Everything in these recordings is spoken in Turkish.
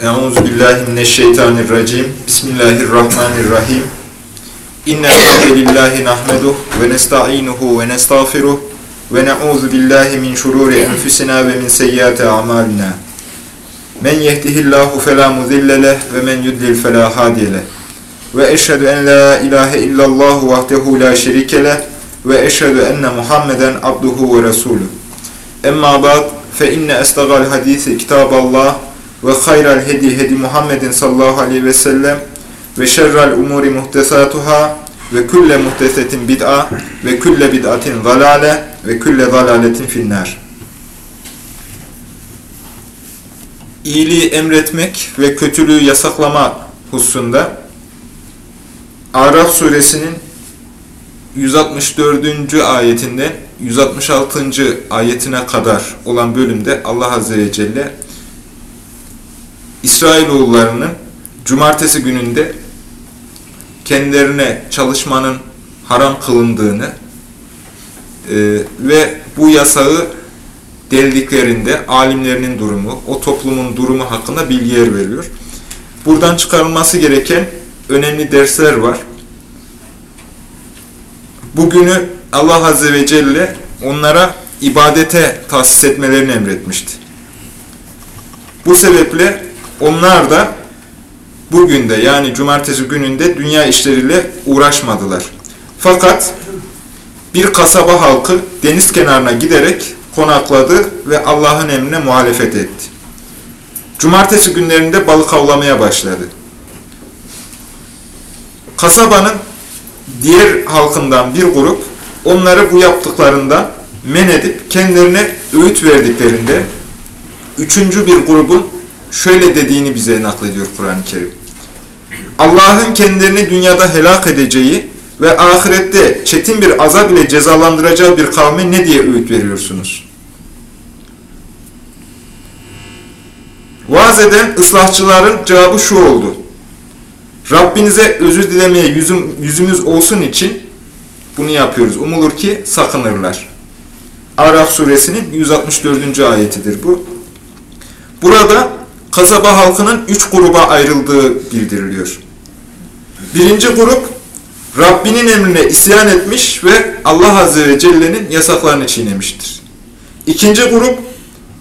Euzu billahi mineşşeytanirracim. Bismillahirrahmanirrahim. İnnel hamdelellahi nahmeduhu ve nestainuhu ve nestağfiruh ve na'uzu billahi min şururi enfusina ve min seyyiati a'malina. Men yehdihillahu fela mudille ve men yudlil fela hadiye. Ve eşhedü en la ilahe illallah vahdehu la şerike ve eşhedü enne Muhammeden abduhu ve resuluh. Emma ba'd fe inne estagal hadisi kitaballah ve hayral hedi hedi Muhammedin sallallahu aleyhi ve sellem ve şerrel umuri muhtesatuhâ ve külle muhtesetin bid'a ve külle bid'atin zalale ve külle zalaletin finnâr. İyiliği emretmek ve kötülüğü yasaklama hususunda Araf suresinin 164. ayetinden 166. ayetine kadar olan bölümde Allah Azze ve Celle İsrailoğullarının cumartesi gününde kendilerine çalışmanın haram kılındığını e, ve bu yasağı deldiklerinde alimlerinin durumu, o toplumun durumu hakkında bilgiler veriyor. Buradan çıkarılması gereken önemli dersler var. Bugünü Allah Azze ve Celle onlara ibadete tahsis etmelerini emretmişti. Bu sebeple onlar da bugün de yani cumartesi gününde dünya işleriyle uğraşmadılar. Fakat bir kasaba halkı deniz kenarına giderek konakladı ve Allah'ın emrine muhalefet etti. Cumartesi günlerinde balık avlamaya başladı. Kasabanın diğer halkından bir grup onları bu yaptıklarında men edip kendilerine öğüt verdiklerinde üçüncü bir grubun şöyle dediğini bize naklediyor Kur'an-ı Kerim. Allah'ın kendilerini dünyada helak edeceği ve ahirette çetin bir azap ile cezalandıracağı bir kavme ne diye öğüt veriyorsunuz? Vaaz eden ıslahçıların cevabı şu oldu. Rabbinize özür dilemeye yüzüm, yüzümüz olsun için bunu yapıyoruz. Umulur ki sakınırlar. Araf suresinin 164. ayetidir bu. Burada kasaba halkının üç gruba ayrıldığı bildiriliyor. Birinci grup, Rabbinin emrine isyan etmiş ve Allah Azze ve Celle'nin yasaklarını çiğnemiştir. İkinci grup,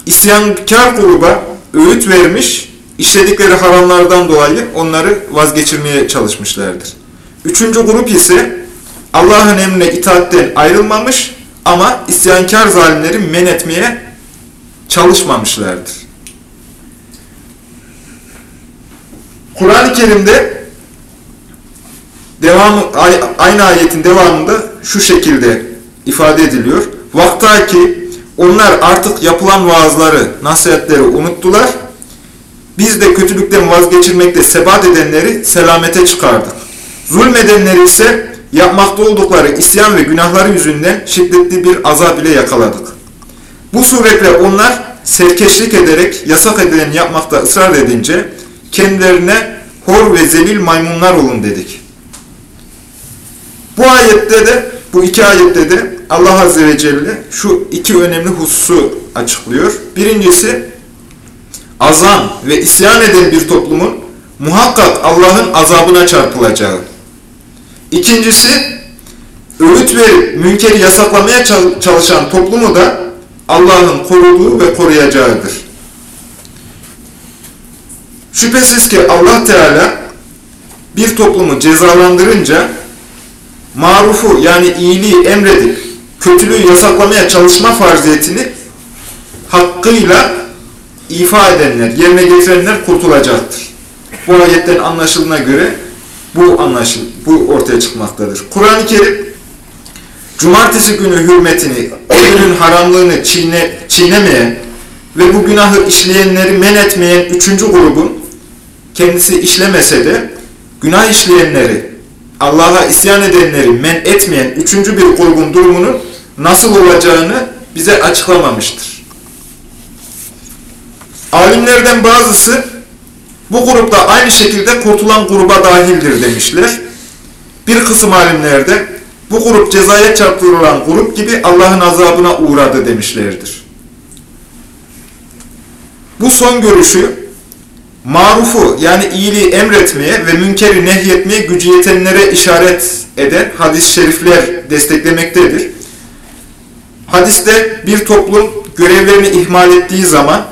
isyankar gruba öğüt vermiş, işledikleri haramlardan dolayı onları vazgeçirmeye çalışmışlardır. Üçüncü grup ise Allah'ın emrine itaatten ayrılmamış ama isyankar zalimleri men etmeye çalışmamışlardır. Kur'an-ı Kerim'de devamı, aynı ayetin devamında şu şekilde ifade ediliyor. Vakta ki onlar artık yapılan vaazları, nasihatleri unuttular. Biz de kötülükten vazgeçirmekte sebat edenleri selamete çıkardık. Zulmedenleri ise yapmakta oldukları isyan ve günahları yüzünden şiddetli bir azab ile yakaladık. Bu suretle onlar serkeşlik ederek yasak edilen yapmakta ısrar edince kendilerine hor ve zelil maymunlar olun dedik. Bu ayette de, bu iki ayette de Allah Azze ve Celle şu iki önemli hususu açıklıyor. Birincisi, azan ve isyan eden bir toplumun muhakkak Allah'ın azabına çarpılacağı. İkincisi, öğüt verip münkeri yasaklamaya çalışan toplumu da Allah'ın koruduğu ve koruyacağıdır. Şüphesiz ki Allah Teala bir toplumu cezalandırınca marufu yani iyiliği emredip kötülüğü yasaklamaya çalışma farziyetini hakkıyla ifa edenler, yerine getirenler kurtulacaktır. Bu ayetten anlaşıldığına göre bu anlaşıl, bu ortaya çıkmaktadır. Kur'an-ı Kerim cumartesi günü hürmetini, o günün haramlığını çiğne, çiğnemeyen ve bu günahı işleyenleri men etmeyen üçüncü grubun kendisi işlemese de günah işleyenleri, Allah'a isyan edenleri men etmeyen üçüncü bir grubun durumunun nasıl olacağını bize açıklamamıştır. Alimlerden bazısı bu grupta aynı şekilde kurtulan gruba dahildir demişler. Bir kısım alimlerde bu grup cezaya çarptırılan grup gibi Allah'ın azabına uğradı demişlerdir. Bu son görüşü marufu yani iyiliği emretmeye ve münkeri nehyetmeye gücü yetenlere işaret eden hadis-i şerifler desteklemektedir. Hadiste bir toplum görevlerini ihmal ettiği zaman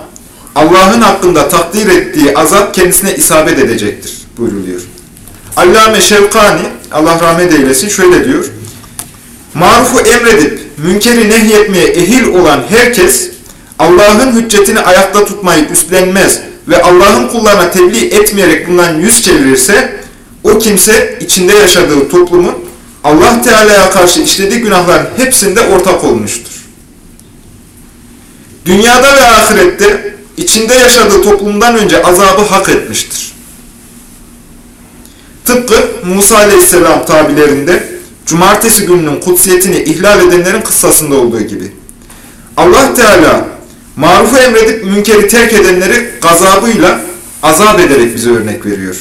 Allah'ın hakkında takdir ettiği azap kendisine isabet edecektir buyruluyor. Allame Şevkani, Allah rahmet eylesin şöyle diyor. Marufu emredip münkeri nehyetmeye ehil olan herkes Allah'ın hüccetini ayakta tutmayı üstlenmez ve Allah'ın kullarına tebliğ etmeyerek bundan yüz çevirirse o kimse içinde yaşadığı toplumun Allah Teala'ya karşı işlediği günahların hepsinde ortak olmuştur. Dünyada ve ahirette içinde yaşadığı toplumdan önce azabı hak etmiştir. Tıpkı Musa Aleyhisselam tabilerinde cumartesi gününün kutsiyetini ihlal edenlerin kıssasında olduğu gibi. Allah Teala marufu emredip münkeri terk edenleri gazabıyla azap ederek bize örnek veriyor.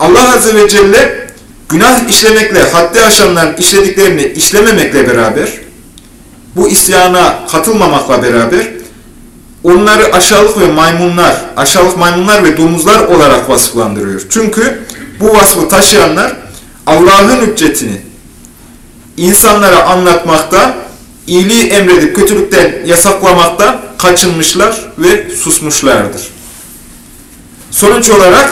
Allah Azze ve Celle günah işlemekle, haddi aşanların işlediklerini işlememekle beraber, bu isyana katılmamakla beraber, onları aşağılık ve maymunlar, aşağılık maymunlar ve domuzlar olarak vasıflandırıyor. Çünkü bu vasfı taşıyanlar Allah'ın hüccetini insanlara anlatmakta, iyiliği emredip kötülükten yasaklamakta kaçınmışlar ve susmuşlardır. Sonuç olarak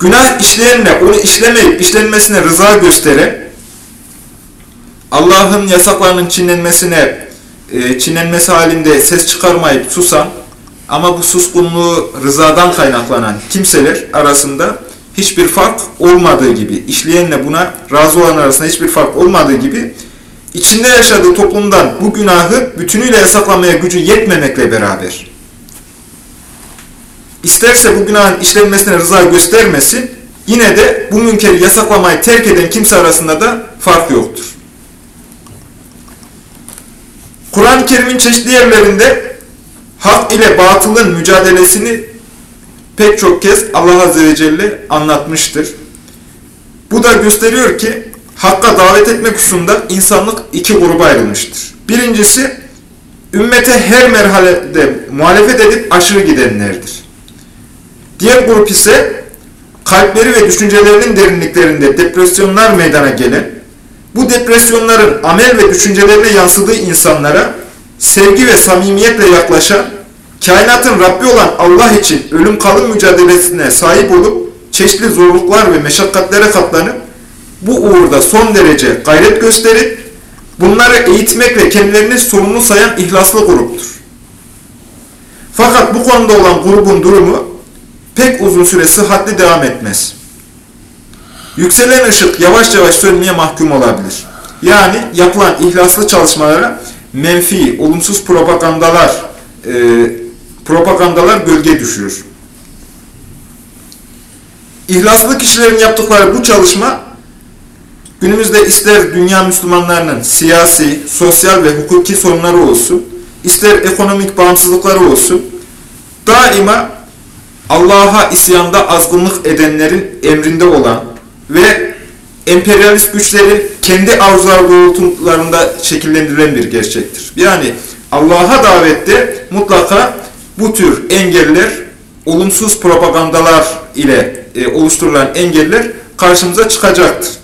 günah işleyenle onu işlemeyip işlenmesine rıza gösteren, Allah'ın yasaklarının çiğnenmesine, e, çiğnenmesi halinde ses çıkarmayıp susan ama bu suskunluğu rızadan kaynaklanan kimseler arasında hiçbir fark olmadığı gibi, işleyenle buna razı olan arasında hiçbir fark olmadığı gibi, içinde yaşadığı toplumdan bu günahı bütünüyle yasaklamaya gücü yetmemekle beraber, isterse bu günahın işlenmesine rıza göstermesin, yine de bu münkeri yasaklamayı terk eden kimse arasında da fark yoktur. Kur'an-ı Kerim'in çeşitli yerlerinde hak ile batılın mücadelesini pek çok kez Allah Azze ve Celle anlatmıştır. Bu da gösteriyor ki hakka davet etmek hususunda insanlık iki gruba ayrılmıştır. Birincisi ümmete her merhalede muhalefet edip aşırı gidenlerdir. Diğer grup ise kalpleri ve düşüncelerinin derinliklerinde depresyonlar meydana gelen, bu depresyonların amel ve düşüncelerine yansıdığı insanlara sevgi ve samimiyetle yaklaşan, kainatın Rabbi olan Allah için ölüm kalım mücadelesine sahip olup çeşitli zorluklar ve meşakkatlere katlanıp bu uğurda son derece gayret gösterip bunları eğitmek ve kendilerini sorumlu sayan ihlaslı gruptur. Fakat bu konuda olan grubun durumu pek uzun süre sıhhatli devam etmez. Yükselen ışık yavaş yavaş sönmeye mahkum olabilir. Yani yapılan ihlaslı çalışmalara menfi, olumsuz propagandalar e, propagandalar gölge düşürür. İhlaslı kişilerin yaptıkları bu çalışma günümüzde ister dünya Müslümanlarının siyasi, sosyal ve hukuki sorunları olsun, ister ekonomik bağımsızlıkları olsun, daima Allah'a isyanda azgınlık edenlerin emrinde olan ve emperyalist güçlerin kendi arzular doğrultularında şekillendirilen bir gerçektir. Yani Allah'a davette mutlaka bu tür engeller, olumsuz propagandalar ile e, oluşturulan engeller karşımıza çıkacaktır.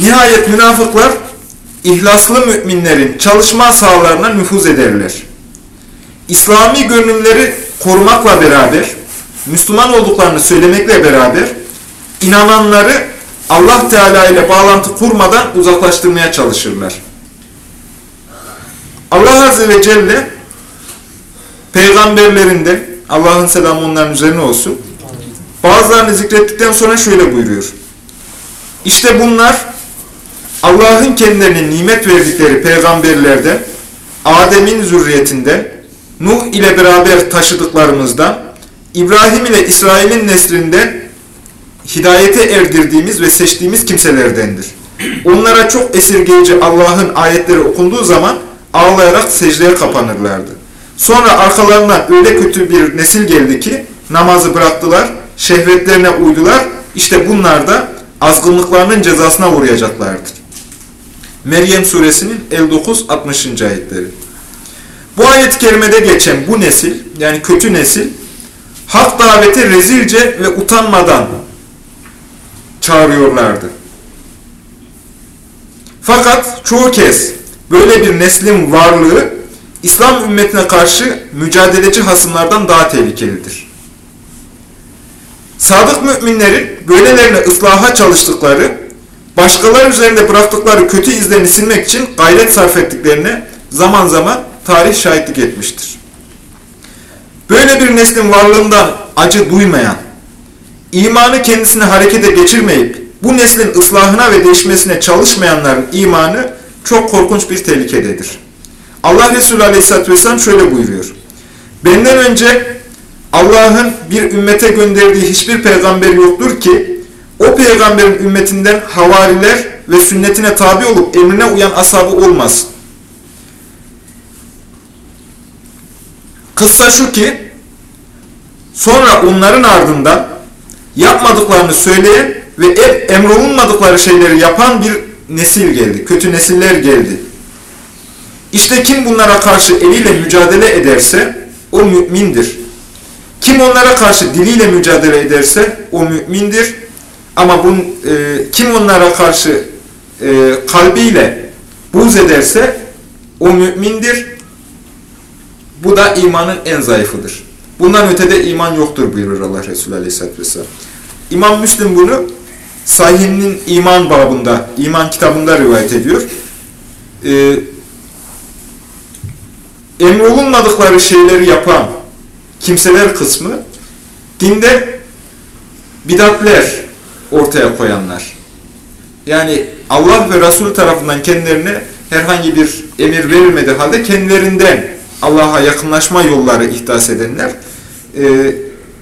Nihayet münafıklar ihlaslı müminlerin çalışma sahalarına nüfuz ederler. İslami görünümleri korumakla beraber, Müslüman olduklarını söylemekle beraber, inananları Allah Teala ile bağlantı kurmadan uzaklaştırmaya çalışırlar. Allah Azze ve Celle peygamberlerinde Allah'ın selamı onların üzerine olsun. Bazılarını zikrettikten sonra şöyle buyuruyor. İşte bunlar Allah'ın kendilerine nimet verdikleri peygamberlerden, Adem'in zürriyetinden, Nuh ile beraber taşıdıklarımızdan, İbrahim ile İsrail'in neslinden hidayete erdirdiğimiz ve seçtiğimiz kimselerdendir. Onlara çok esirgeyici Allah'ın ayetleri okunduğu zaman ağlayarak secdeye kapanırlardı. Sonra arkalarından öyle kötü bir nesil geldi ki namazı bıraktılar, şehvetlerine uydular. İşte bunlar da azgınlıklarının cezasına uğrayacaklardır. Meryem suresinin 59-60. ayetleri. Bu ayet-i kerimede geçen bu nesil, yani kötü nesil, hak daveti rezilce ve utanmadan çağırıyorlardı. Fakat çoğu kez böyle bir neslin varlığı İslam ümmetine karşı mücadeleci hasımlardan daha tehlikelidir. Sadık müminlerin böylelerine ıslaha çalıştıkları, başkaları üzerinde bıraktıkları kötü izlerini silmek için gayret sarf ettiklerine zaman zaman tarih şahitlik etmiştir. Böyle bir neslin varlığından acı duymayan, imanı kendisine harekete geçirmeyip bu neslin ıslahına ve değişmesine çalışmayanların imanı çok korkunç bir tehlikededir. Allah Resulü Aleyhisselatü Vesselam şöyle buyuruyor. Benden önce Allah'ın bir ümmete gönderdiği hiçbir peygamber yoktur ki o peygamberin ümmetinden havariler ve sünnetine tabi olup emrine uyan ashabı olmasın. Kıssa şu ki sonra onların ardından yapmadıklarını söyleyen ve emrolunmadıkları şeyleri yapan bir nesil geldi. Kötü nesiller geldi. İşte kim bunlara karşı eliyle mücadele ederse o mümindir. Kim onlara karşı diliyle mücadele ederse o mümindir. Ama bun, e, kim onlara karşı e, kalbiyle buz ederse o mümindir. Bu da imanın en zayıfıdır. Bundan ötede iman yoktur buyurur Allah Resulü Aleyhisselatü Vesselam. İmam Müslim bunu sahihinin iman babında, iman kitabında rivayet ediyor. Ee, emrolunmadıkları şeyleri yapan kimseler kısmı dinde bidatler ortaya koyanlar. Yani Allah ve Resul tarafından kendilerine herhangi bir emir verilmediği halde kendilerinden Allah'a yakınlaşma yolları ihdas edenler, e,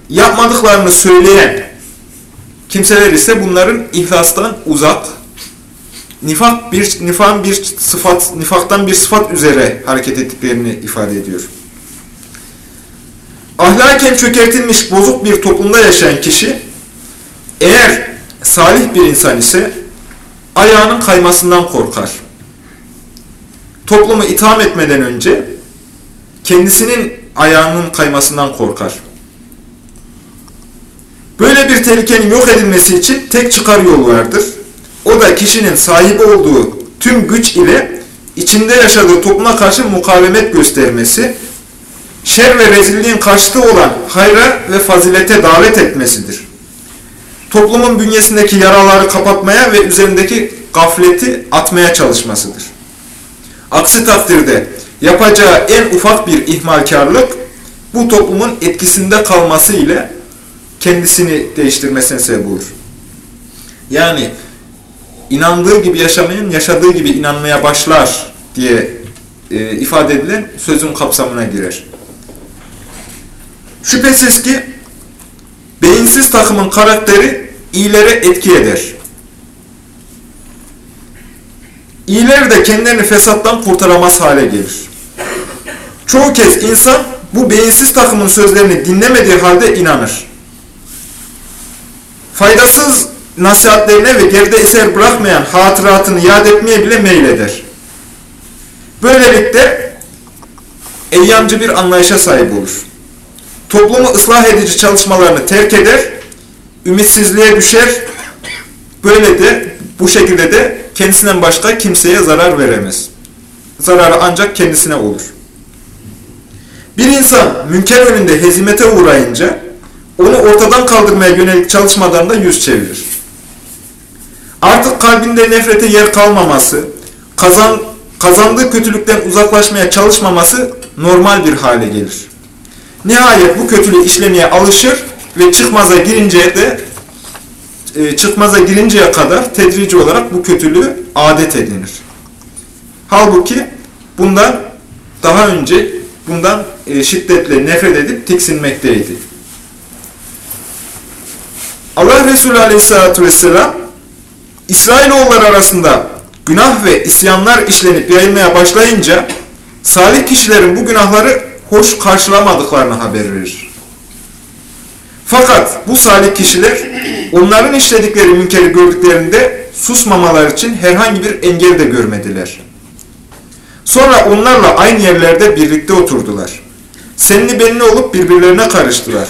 yapmadıklarını söyleyen kimseler ise bunların ihlastan uzak, nifak bir nifan bir sıfat, nifaktan bir sıfat üzere hareket ettiklerini ifade ediyor. Ahlaken çökertilmiş bozuk bir toplumda yaşayan kişi eğer salih bir insan ise ayağının kaymasından korkar. Toplumu itham etmeden önce kendisinin ayağının kaymasından korkar. Böyle bir tehlikenin yok edilmesi için tek çıkar yol vardır. O da kişinin sahibi olduğu tüm güç ile içinde yaşadığı topluma karşı mukavemet göstermesi, şer ve rezilliğin karşıtı olan hayra ve fazilete davet etmesidir. Toplumun bünyesindeki yaraları kapatmaya ve üzerindeki gafleti atmaya çalışmasıdır. Aksi takdirde yapacağı en ufak bir ihmalkarlık bu toplumun etkisinde kalması ile kendisini değiştirmesine sebep olur. Yani inandığı gibi yaşamayan yaşadığı gibi inanmaya başlar diye e, ifade edilen sözün kapsamına girer. Şüphesiz ki beyinsiz takımın karakteri iyilere etki eder. İyiler de kendilerini fesattan kurtaramaz hale gelir. Çoğu kez insan bu beyinsiz takımın sözlerini dinlemediği halde inanır. Faydasız nasihatlerine ve geride eser bırakmayan hatıratını yad etmeye bile meyleder. Böylelikle eyyamcı bir anlayışa sahip olur. Toplumu ıslah edici çalışmalarını terk eder, ümitsizliğe düşer, böyle de bu şekilde de kendisinden başka kimseye zarar veremez. Zararı ancak kendisine olur. Bir insan münker önünde hezimete uğrayınca onu ortadan kaldırmaya yönelik çalışmalarında yüz çevirir. Artık kalbinde nefrete yer kalmaması, kazan, kazandığı kötülükten uzaklaşmaya çalışmaması normal bir hale gelir. Nihayet bu kötülüğü işlemeye alışır ve çıkmaza girince de e, çıkmaza girinceye kadar tedrici olarak bu kötülüğü adet edinir. Halbuki bundan daha önce bundan e, şiddetle nefret edip tiksinmekteydi. Allah Resulü Aleyhisselatü Vesselam İsrailoğulları arasında günah ve isyanlar işlenip yayılmaya başlayınca salih kişilerin bu günahları hoş karşılamadıklarını haber verir. Fakat bu salih kişiler onların işledikleri münkeri gördüklerinde susmamalar için herhangi bir engel de görmediler. Sonra onlarla aynı yerlerde birlikte oturdular. Senli benli olup birbirlerine karıştılar.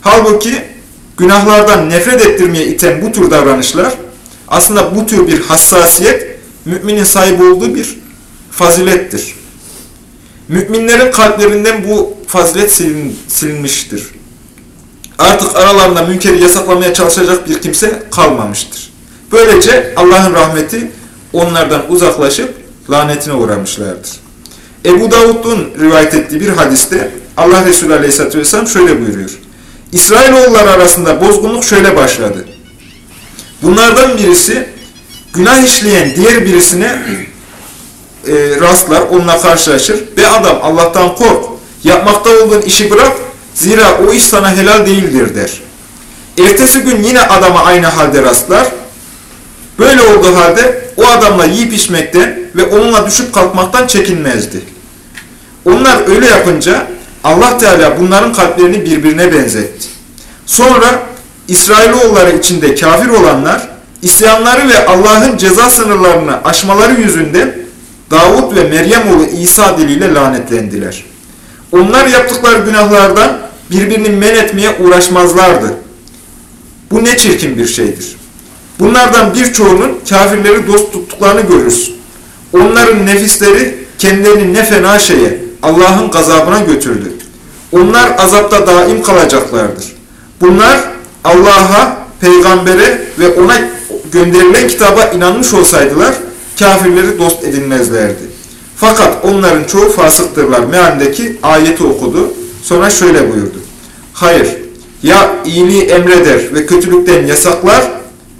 Halbuki günahlardan nefret ettirmeye iten bu tür davranışlar aslında bu tür bir hassasiyet müminin sahip olduğu bir fazilettir. Müminlerin kalplerinden bu fazilet silin, silinmiştir. Artık aralarında münkeri yasaklamaya çalışacak bir kimse kalmamıştır. Böylece Allah'ın rahmeti onlardan uzaklaşıp lanetine uğramışlardır. Ebu Davud'un rivayet ettiği bir hadiste Allah Resulü Aleyhisselatü Vesselam şöyle buyuruyor. İsrailoğulları arasında bozgunluk şöyle başladı. Bunlardan birisi günah işleyen diğer birisine e, rastlar, onunla karşılaşır. Be adam Allah'tan kork, yapmakta olduğun işi bırak, zira o iş sana helal değildir der. Ertesi gün yine adama aynı halde rastlar. Böyle olduğu halde o adamla yiyip içmekten ve onunla düşüp kalkmaktan çekinmezdi. Onlar öyle yapınca Allah Teala bunların kalplerini birbirine benzetti. Sonra İsrailoğulları içinde kafir olanlar isyanları ve Allah'ın ceza sınırlarını aşmaları yüzünden Davud ve Meryem oğlu İsa diliyle lanetlendiler. Onlar yaptıkları günahlardan birbirini men etmeye uğraşmazlardı. Bu ne çirkin bir şeydir. Bunlardan birçoğunun kafirleri dost tuttuklarını görürsün. Onların nefisleri kendilerini ne fena şeye, Allah'ın gazabına götürdü. Onlar azapta daim kalacaklardır. Bunlar Allah'a, peygambere ve ona gönderilen kitaba inanmış olsaydılar, kafirleri dost edinmezlerdi. Fakat onların çoğu fasıktırlar mealindeki ayeti okudu. Sonra şöyle buyurdu. Hayır, ya iyiliği emreder ve kötülükten yasaklar,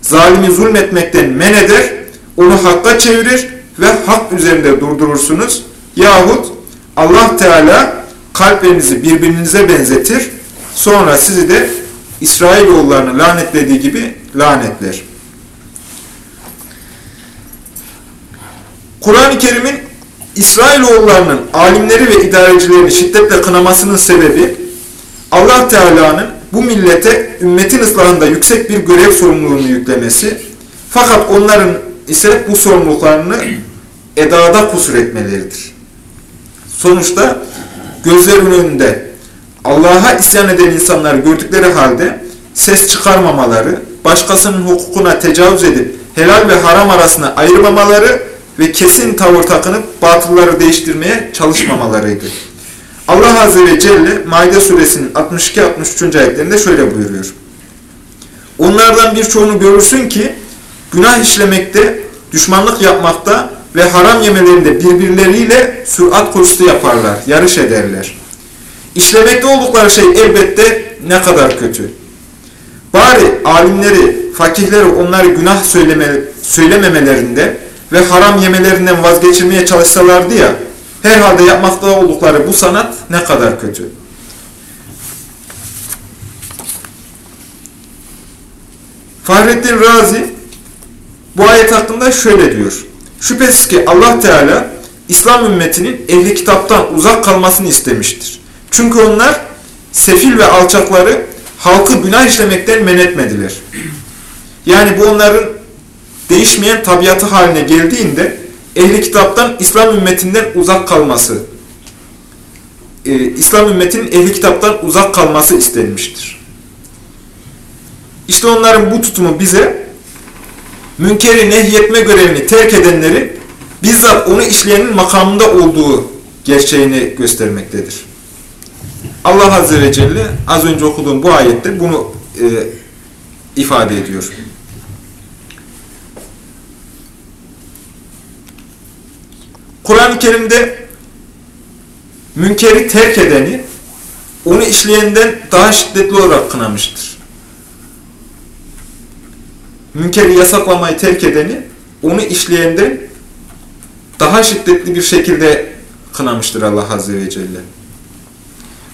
zalimi zulmetmekten men eder, onu hakka çevirir ve hak üzerinde durdurursunuz. Yahut Allah Teala kalplerinizi birbirinize benzetir, sonra sizi de İsrailoğullarını lanetlediği gibi lanetler. Kur'an-ı Kerim'in İsrailoğullarının alimleri ve idarecilerini şiddetle kınamasının sebebi Allah Teala'nın bu millete ümmetin ıslahında yüksek bir görev sorumluluğunu yüklemesi fakat onların ise bu sorumluluklarını edada kusur etmeleridir. Sonuçta gözlerinin önünde Allah'a isyan eden insanları gördükleri halde ses çıkarmamaları, başkasının hukukuna tecavüz edip helal ve haram arasında ayırmamaları ve kesin tavır takınıp batılları değiştirmeye çalışmamalarıydı. Allah Azze ve Celle Maide suresinin 62-63. ayetlerinde şöyle buyuruyor. Onlardan birçoğunu görürsün ki günah işlemekte, düşmanlık yapmakta ve haram yemelerinde birbirleriyle sürat koşusu yaparlar, yarış ederler. İşlemekte oldukları şey elbette ne kadar kötü. Bari alimleri, fakihleri onları günah söyleme, söylememelerinde ve haram yemelerinden vazgeçirmeye çalışsalardı ya, herhalde yapmakta oldukları bu sanat ne kadar kötü. Fahrettin Razi bu ayet hakkında şöyle diyor. Şüphesiz ki Allah Teala İslam ümmetinin ehli kitaptan uzak kalmasını istemiştir. Çünkü onlar sefil ve alçakları halkı günah işlemekten men etmediler. Yani bu onların değişmeyen tabiatı haline geldiğinde ehli kitaptan İslam ümmetinden uzak kalması, e, İslam ümmetinin ehli kitaptan uzak kalması istenmiştir. İşte onların bu tutumu bize münkeri nehyetme görevini terk edenlerin bizzat onu işleyenin makamında olduğu gerçeğini göstermektedir. Allah Azze ve Celle az önce okuduğum bu ayette bunu e, ifade ediyor. Kur'an-ı Kerim'de münkeri terk edeni onu işleyenden daha şiddetli olarak kınamıştır. Münkeri yasaklamayı terk edeni onu işleyenden daha şiddetli bir şekilde kınamıştır Allah Azze ve Celle.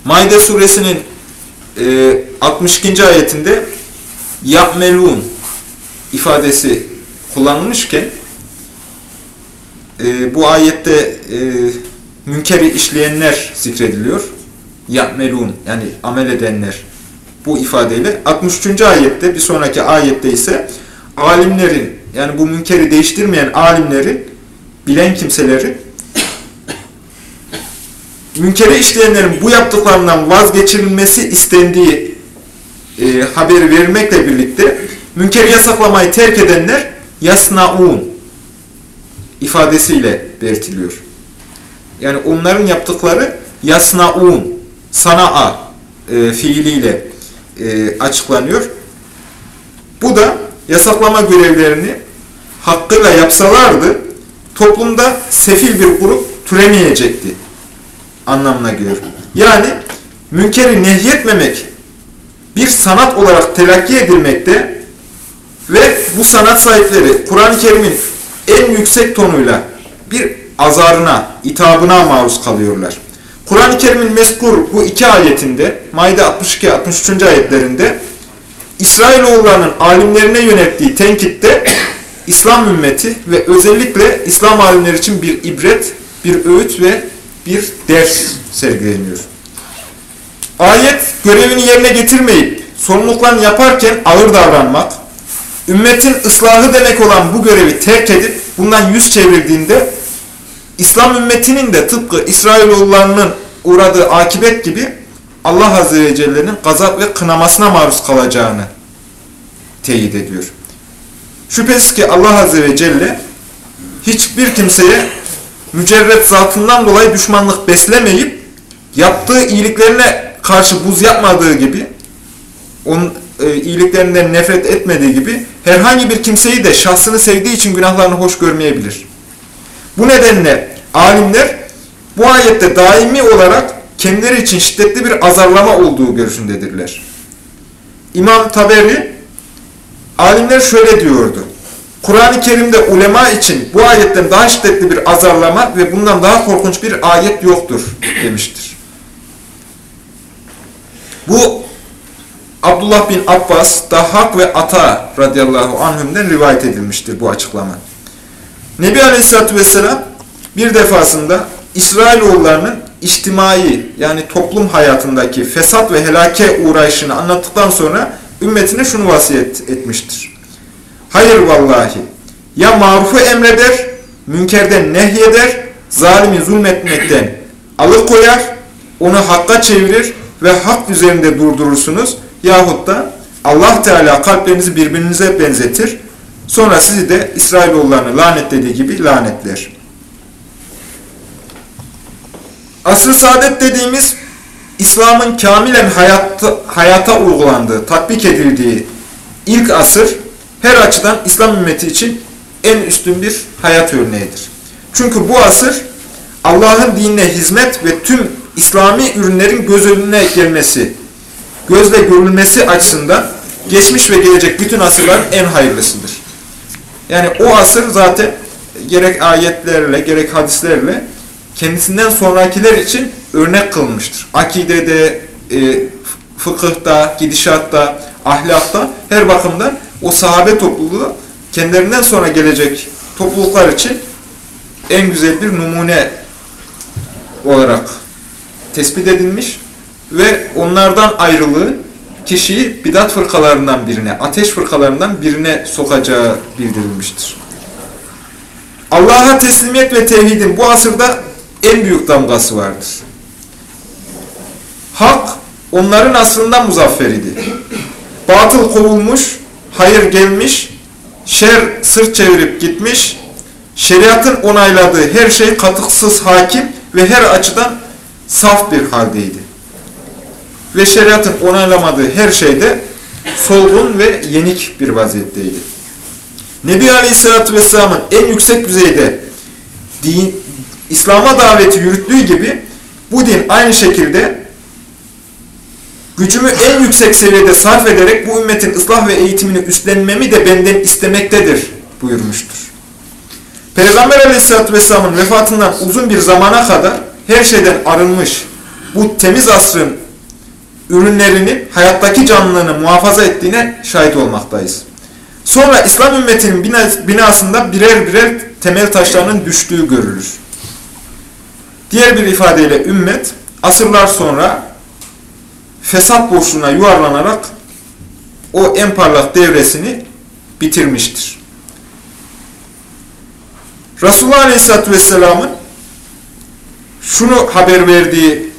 Maide suresinin e, 62. ayetinde yapmelun ifadesi kullanılmışken e, bu ayette e, münkeri işleyenler zikrediliyor. Yapmelun yani amel edenler bu ifadeyle. 63. ayette bir sonraki ayette ise alimlerin yani bu münkeri değiştirmeyen alimlerin bilen kimselerin münkeri işleyenlerin bu yaptıklarından vazgeçirilmesi istendiği e, haberi verilmekle birlikte münkeri yasaklamayı terk edenler yasnaun ifadesiyle belirtiliyor. Yani onların yaptıkları yasnaun, sana'a e, fiiliyle e, açıklanıyor. Bu da yasaklama görevlerini hakkıyla yapsalardı toplumda sefil bir grup türemeyecekti anlamına geliyor. Yani münkeri nehyetmemek bir sanat olarak telakki edilmekte ve bu sanat sahipleri Kur'an-ı Kerim'in en yüksek tonuyla bir azarına, itabına maruz kalıyorlar. Kur'an-ı Kerim'in meskur bu iki ayetinde, Maide 62-63. ayetlerinde İsrailoğullarının alimlerine yönettiği tenkitte İslam ümmeti ve özellikle İslam alimleri için bir ibret, bir öğüt ve bir ders sergileniyor. Ayet görevini yerine getirmeyip sorumluluklarını yaparken ağır davranmak, ümmetin ıslahı demek olan bu görevi terk edip bundan yüz çevirdiğinde İslam ümmetinin de tıpkı İsrailoğullarının uğradığı akibet gibi Allah Azze ve Celle'nin gazap ve kınamasına maruz kalacağını teyit ediyor. Şüphesiz ki Allah Azze ve Celle hiçbir kimseye mücerret zatından dolayı düşmanlık beslemeyip yaptığı iyiliklerine karşı buz yapmadığı gibi onun e, iyiliklerinden nefret etmediği gibi herhangi bir kimseyi de şahsını sevdiği için günahlarını hoş görmeyebilir. Bu nedenle alimler bu ayette daimi olarak kendileri için şiddetli bir azarlama olduğu görüşündedirler. İmam Taberi alimler şöyle diyordu. Kur'an-ı Kerim'de ulema için bu ayetten daha şiddetli bir azarlama ve bundan daha korkunç bir ayet yoktur demiştir. Bu Abdullah bin Abbas, Dahhak ve Ata radıyallahu anhümden rivayet edilmiştir bu açıklama. Nebi Aleyhisselatü Vesselam bir defasında İsrailoğullarının içtimai yani toplum hayatındaki fesat ve helake uğrayışını anlattıktan sonra ümmetine şunu vasiyet etmiştir. Hayır vallahi ya marufu emreder, münkerden nehyeder, zalimi zulmetmekten alıkoyar, onu hakka çevirir ve hak üzerinde durdurursunuz yahut da Allah Teala kalplerinizi birbirinize benzetir. Sonra sizi de İsrailoğullarını lanetlediği gibi lanetler. Asr-ı saadet dediğimiz İslam'ın kamilen hayatta, hayata uygulandığı, tatbik edildiği ilk asır her açıdan İslam ümmeti için en üstün bir hayat örneğidir. Çünkü bu asır Allah'ın dinine hizmet ve tüm İslami ürünlerin göz önüne gelmesi, gözle görülmesi açısından geçmiş ve gelecek bütün asırların en hayırlısıdır. Yani o asır zaten gerek ayetlerle gerek hadislerle kendisinden sonrakiler için örnek kılmıştır. Akidede, e, fıkıhta, gidişatta, ahlakta her bakımdan o sahabe topluluğu kendilerinden sonra gelecek topluluklar için en güzel bir numune olarak tespit edilmiş ve onlardan ayrılığı kişiyi bidat fırkalarından birine, ateş fırkalarından birine sokacağı bildirilmiştir. Allah'a teslimiyet ve tevhidin bu asırda en büyük damgası vardır. Hak onların aslında muzaffer idi. Batıl kovulmuş, hayır gelmiş, şer sırt çevirip gitmiş, şeriatın onayladığı her şey katıksız hakim ve her açıdan saf bir haldeydi. Ve şeriatın onaylamadığı her şeyde solgun ve yenik bir vaziyetteydi. Nebi Aleyhisselatü Vesselam'ın en yüksek düzeyde din, İslam'a daveti yürüttüğü gibi bu din aynı şekilde gücümü en yüksek seviyede sarf ederek bu ümmetin ıslah ve eğitimini üstlenmemi de benden istemektedir buyurmuştur. Peygamber aleyhissalatü vesselamın vefatından uzun bir zamana kadar her şeyden arınmış bu temiz asrın ürünlerini hayattaki canlılığını muhafaza ettiğine şahit olmaktayız. Sonra İslam ümmetinin binasında birer birer temel taşlarının düştüğü görülür. Diğer bir ifadeyle ümmet asırlar sonra fesat boşluğuna yuvarlanarak o en parlak devresini bitirmiştir. Resulullah Aleyhisselatü Vesselam'ın şunu haber verdiği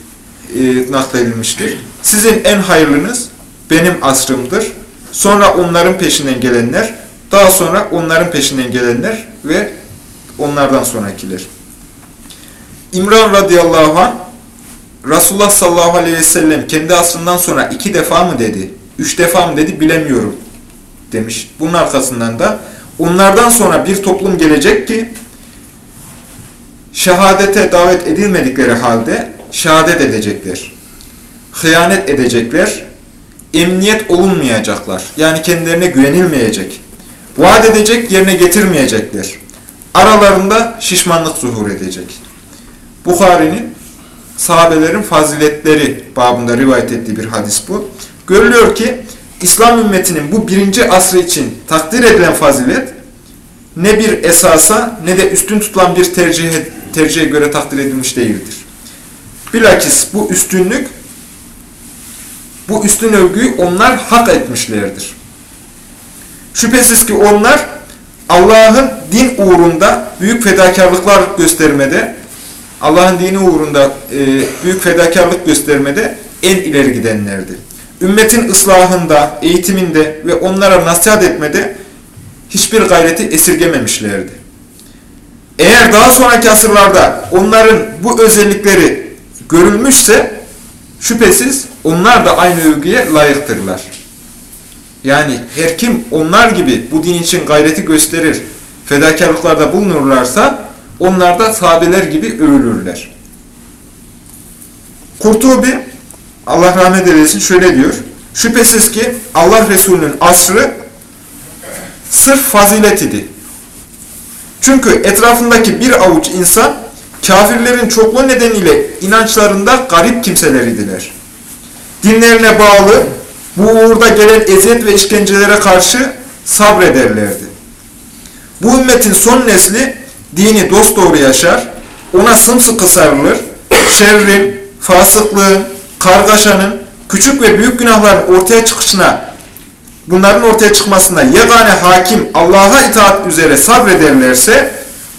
e, nakledilmiştir. Sizin en hayırlınız benim asrımdır. Sonra onların peşinden gelenler, daha sonra onların peşinden gelenler ve onlardan sonrakiler. İmran radıyallahu anh Resulullah sallallahu aleyhi ve sellem kendi asrından sonra iki defa mı dedi, üç defa mı dedi bilemiyorum demiş. Bunun arkasından da onlardan sonra bir toplum gelecek ki şehadete davet edilmedikleri halde şehadet edecekler. Hıyanet edecekler. Emniyet olunmayacaklar. Yani kendilerine güvenilmeyecek. Vaat edecek, yerine getirmeyecekler. Aralarında şişmanlık zuhur edecek. Bukhari'nin sahabelerin faziletleri babında rivayet ettiği bir hadis bu. Görülüyor ki İslam ümmetinin bu birinci asrı için takdir edilen fazilet ne bir esasa ne de üstün tutulan bir tercihe, tercihe göre takdir edilmiş değildir. Bilakis bu üstünlük, bu üstün övgüyü onlar hak etmişlerdir. Şüphesiz ki onlar Allah'ın din uğrunda büyük fedakarlıklar göstermede, Allah'ın dini uğrunda e, büyük fedakarlık göstermede en ileri gidenlerdi. Ümmetin ıslahında, eğitiminde ve onlara nasihat etmede hiçbir gayreti esirgememişlerdi. Eğer daha sonraki asırlarda onların bu özellikleri görülmüşse şüphesiz onlar da aynı övgüye layıktırlar. Yani her kim onlar gibi bu din için gayreti gösterir, fedakarlıklarda bulunurlarsa onlar da sahabeler gibi övülürler. Kurtubi Allah rahmet eylesin şöyle diyor. Şüphesiz ki Allah Resulü'nün asrı sırf fazilet idi. Çünkü etrafındaki bir avuç insan kafirlerin çokluğu nedeniyle inançlarında garip kimseler idiler. Dinlerine bağlı, bu uğurda gelen eziyet ve işkencelere karşı sabrederlerdi. Bu ümmetin son nesli dini dosdoğru yaşar, ona sımsıkı sarılır, şerrin, fasıklığın, kargaşanın, küçük ve büyük günahların ortaya çıkışına, bunların ortaya çıkmasına yegane hakim Allah'a itaat üzere sabrederlerse,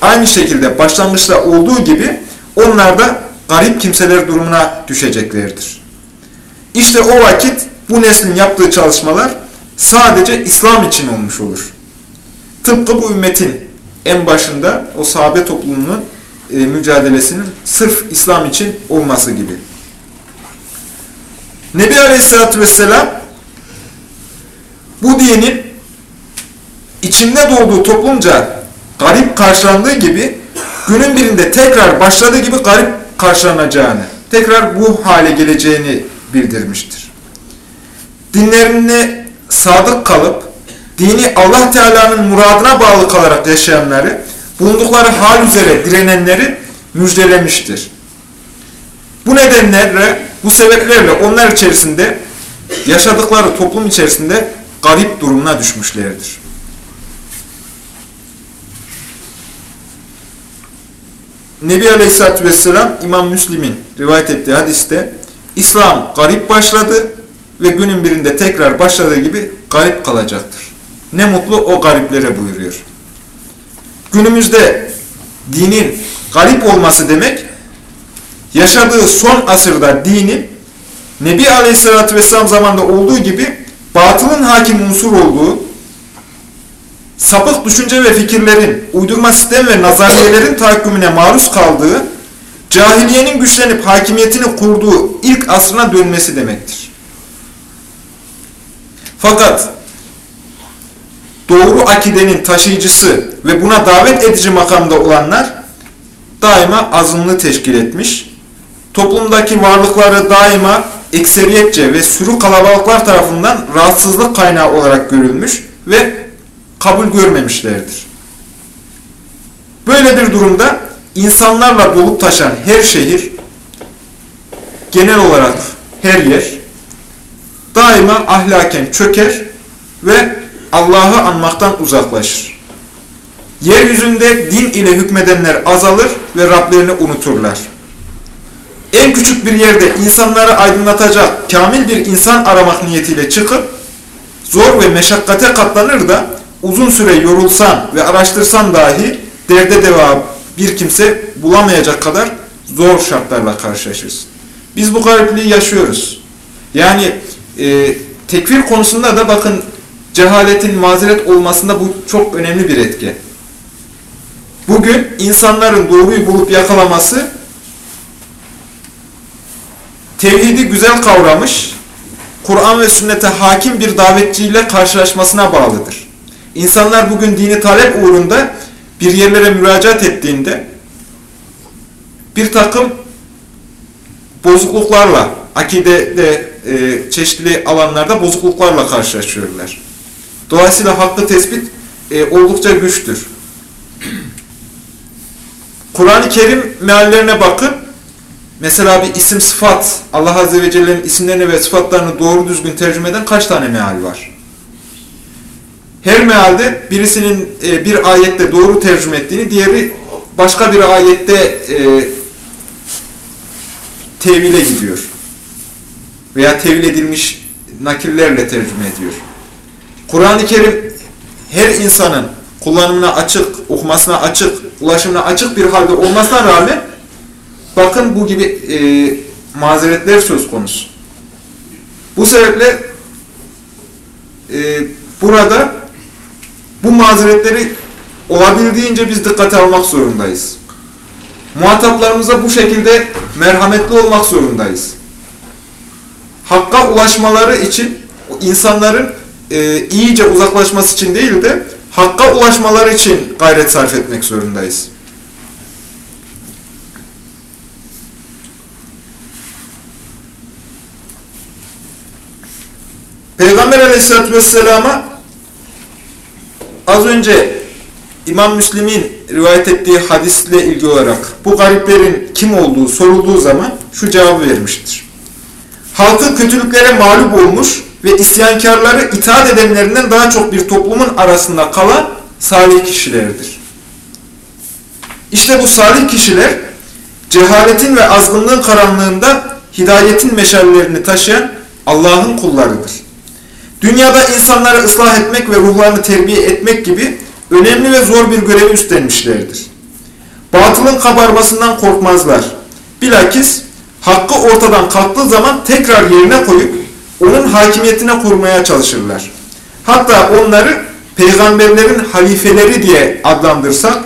aynı şekilde başlangıçta olduğu gibi onlar da garip kimseler durumuna düşeceklerdir. İşte o vakit bu neslin yaptığı çalışmalar sadece İslam için olmuş olur. Tıpkı bu ümmetin en başında o sahabe toplumunun e, mücadelesinin sırf İslam için olması gibi. Nebi Aleyhisselatü Vesselam bu dinin içinde doğduğu toplumca garip karşılandığı gibi günün birinde tekrar başladığı gibi garip karşılanacağını, tekrar bu hale geleceğini bildirmiştir. Dinlerine sadık kalıp dini Allah Teala'nın muradına bağlı kalarak yaşayanları, bulundukları hal üzere direnenleri müjdelemiştir. Bu nedenlerle, bu sebeplerle onlar içerisinde, yaşadıkları toplum içerisinde garip durumuna düşmüşlerdir. Nebi Aleyhisselatü Vesselam İmam Müslim'in rivayet ettiği hadiste İslam garip başladı ve günün birinde tekrar başladığı gibi garip kalacaktır. Ne mutlu o gariplere buyuruyor. Günümüzde dinin garip olması demek, yaşadığı son asırda dinin Nebi Aleyhisselatü Vesselam zamanında olduğu gibi batılın hakim unsur olduğu, sapık düşünce ve fikirlerin, uydurma sistem ve nazariyelerin tahakkümüne maruz kaldığı, cahiliyenin güçlenip hakimiyetini kurduğu ilk asrına dönmesi demektir. Fakat doğru akidenin taşıyıcısı ve buna davet edici makamda olanlar daima azınlığı teşkil etmiş. Toplumdaki varlıkları daima ekseriyetçe ve sürü kalabalıklar tarafından rahatsızlık kaynağı olarak görülmüş ve kabul görmemişlerdir. Böyle bir durumda insanlarla dolup taşan her şehir, genel olarak her yer, daima ahlaken çöker ve Allah'ı anmaktan uzaklaşır. Yeryüzünde din ile hükmedenler azalır ve Rablerini unuturlar. En küçük bir yerde insanları aydınlatacak kamil bir insan aramak niyetiyle çıkıp, zor ve meşakkate katlanır da uzun süre yorulsan ve araştırsan dahi derde deva bir kimse bulamayacak kadar zor şartlarla karşılaşırsın. Biz bu garipliği yaşıyoruz. Yani e, tekfir konusunda da bakın cehaletin mazeret olmasında bu çok önemli bir etki. Bugün insanların doğruyu bulup yakalaması tevhidi güzel kavramış, Kur'an ve sünnete hakim bir davetçiyle karşılaşmasına bağlıdır. İnsanlar bugün dini talep uğrunda bir yerlere müracaat ettiğinde bir takım bozukluklarla, akidede e, çeşitli alanlarda bozukluklarla karşılaşıyorlar. Dolayısıyla haklı tespit e, oldukça güçtür. Kur'an-ı Kerim meallerine bakın. Mesela bir isim sıfat, Allah Azze ve Celle'nin isimlerini ve sıfatlarını doğru düzgün tercüme eden kaç tane meal var? Her mealde birisinin e, bir ayette doğru tercüme ettiğini, diğeri başka bir ayette e, tevile gidiyor. Veya tevil edilmiş nakillerle tercüme ediyor. Kur'an-ı Kerim her insanın kullanımına açık, okumasına açık, ulaşımına açık bir halde olmasına rağmen bakın bu gibi e, mazeretler söz konusu. Bu sebeple e, burada bu mazeretleri olabildiğince biz dikkate almak zorundayız. Muhataplarımıza bu şekilde merhametli olmak zorundayız. Hakka ulaşmaları için insanların e, iyice uzaklaşması için değil de hakka ulaşmaları için gayret sarf etmek zorundayız. Peygamber aleyhissalatü vesselama az önce İmam Müslim'in rivayet ettiği hadisle ilgili olarak bu gariplerin kim olduğu sorulduğu zaman şu cevabı vermiştir. Halkı kötülüklere mağlup olmuş ve isyankarları itaat edenlerinden daha çok bir toplumun arasında kalan salih kişilerdir. İşte bu salih kişiler cehaletin ve azgınlığın karanlığında hidayetin meşallerini taşıyan Allah'ın kullarıdır. Dünyada insanları ıslah etmek ve ruhlarını terbiye etmek gibi önemli ve zor bir görevi üstlenmişlerdir. Batılın kabarmasından korkmazlar. Bilakis hakkı ortadan kalktığı zaman tekrar yerine koyup onun hakimiyetine kurmaya çalışırlar. Hatta onları peygamberlerin halifeleri diye adlandırsak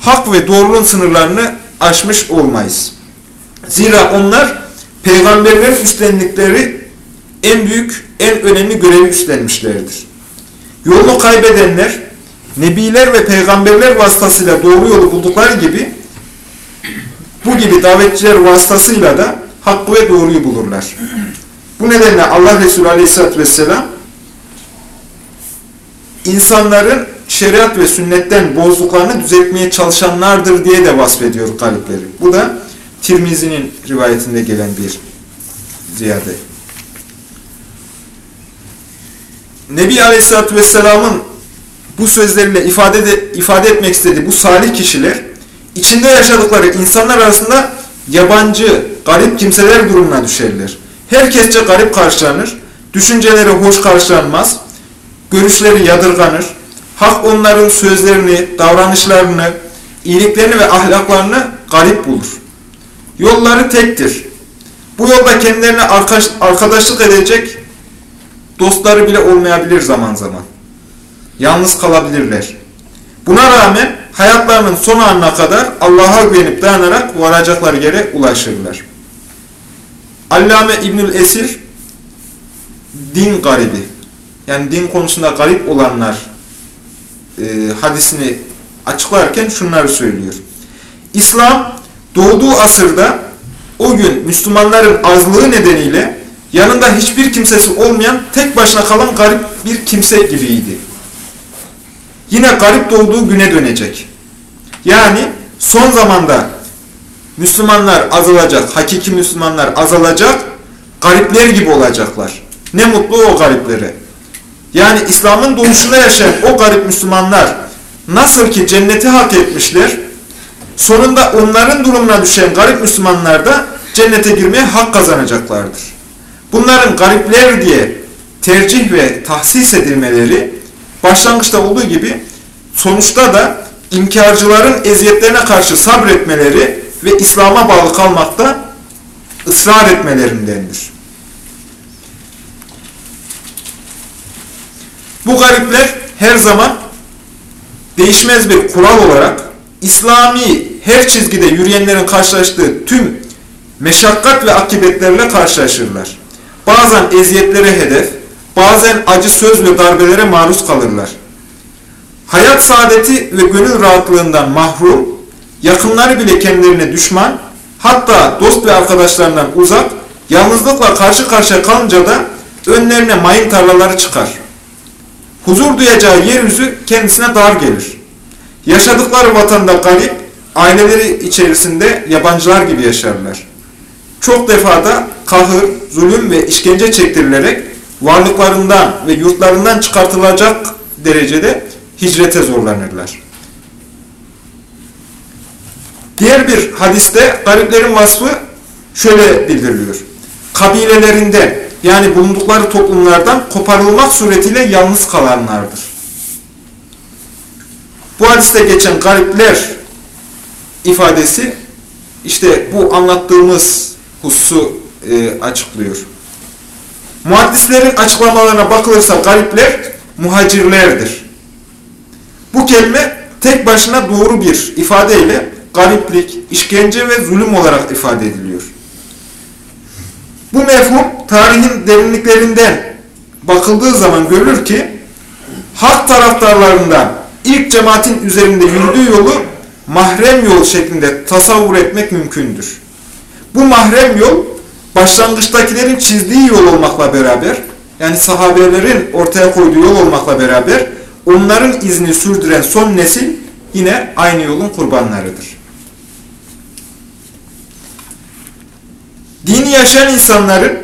hak ve doğruluğun sınırlarını aşmış olmayız. Zira onlar peygamberlerin üstlendikleri en büyük, en önemli görevi üstlenmişlerdir. Yolunu kaybedenler, nebiler ve peygamberler vasıtasıyla doğru yolu buldukları gibi bu gibi davetçiler vasıtasıyla da hakkı ve doğruyu bulurlar. Bu nedenle Allah Resulü Aleyhisselatü Vesselam insanların şeriat ve sünnetten bozduklarını düzeltmeye çalışanlardır diye de vasfediyor galipleri. Bu da Tirmizi'nin rivayetinde gelen bir ziyade. Nebi Aleyhisselatü Vesselam'ın bu sözleriyle ifade, de, ifade etmek istediği bu salih kişiler içinde yaşadıkları insanlar arasında yabancı, garip kimseler durumuna düşerler. Herkesçe garip karşılanır, düşünceleri hoş karşılanmaz, görüşleri yadırganır, hak onların sözlerini, davranışlarını, iyiliklerini ve ahlaklarını garip bulur. Yolları tektir. Bu yolda kendilerine arkadaşlık edecek dostları bile olmayabilir zaman zaman. Yalnız kalabilirler. Buna rağmen hayatlarının son anına kadar Allah'a güvenip dayanarak varacakları yere ulaşırlar. Allame İbnül Esir din garibi yani din konusunda garip olanlar e, hadisini açıklarken şunları söylüyor. İslam doğduğu asırda o gün Müslümanların azlığı nedeniyle yanında hiçbir kimsesi olmayan tek başına kalan garip bir kimse gibiydi. Yine garip doğduğu güne dönecek. Yani son zamanda Müslümanlar azalacak, hakiki Müslümanlar azalacak, garipler gibi olacaklar. Ne mutlu o gariplere. Yani İslam'ın doğuşunda yaşayan o garip Müslümanlar nasıl ki cenneti hak etmişler, sonunda onların durumuna düşen garip Müslümanlar da cennete girmeye hak kazanacaklardır. Bunların garipler diye tercih ve tahsis edilmeleri başlangıçta olduğu gibi sonuçta da inkarcıların eziyetlerine karşı sabretmeleri ve İslam'a bağlı kalmakta ısrar etmelerindendir. Bu garipler her zaman değişmez bir kural olarak İslami her çizgide yürüyenlerin karşılaştığı tüm meşakkat ve akibetlerle karşılaşırlar. Bazen eziyetlere hedef, bazen acı söz ve darbelere maruz kalırlar. Hayat saadeti ve gönül rahatlığından mahrum, yakınları bile kendilerine düşman, hatta dost ve arkadaşlarından uzak, yalnızlıkla karşı karşıya kalınca da önlerine mayın tarlaları çıkar. Huzur duyacağı yeryüzü kendisine dar gelir. Yaşadıkları vatanda garip, aileleri içerisinde yabancılar gibi yaşarlar. Çok defada kahır, zulüm ve işkence çektirilerek varlıklarından ve yurtlarından çıkartılacak derecede hicrete zorlanırlar. Diğer bir hadiste gariplerin vasfı şöyle bildiriliyor. Kabilelerinden yani bulundukları toplumlardan koparılmak suretiyle yalnız kalanlardır. Bu hadiste geçen garipler ifadesi işte bu anlattığımız hususu e, açıklıyor. Muhaddislerin açıklamalarına bakılırsa garipler muhacirlerdir. Bu kelime tek başına doğru bir ifadeyle gariplik, işkence ve zulüm olarak ifade ediliyor. Bu mefhum tarihin derinliklerinden bakıldığı zaman görülür ki hak taraftarlarından ilk cemaatin üzerinde yürüdüğü yolu mahrem yol şeklinde tasavvur etmek mümkündür. Bu mahrem yol başlangıçtakilerin çizdiği yol olmakla beraber yani sahabelerin ortaya koyduğu yol olmakla beraber onların izni sürdüren son nesil yine aynı yolun kurbanlarıdır. Dini yaşayan insanların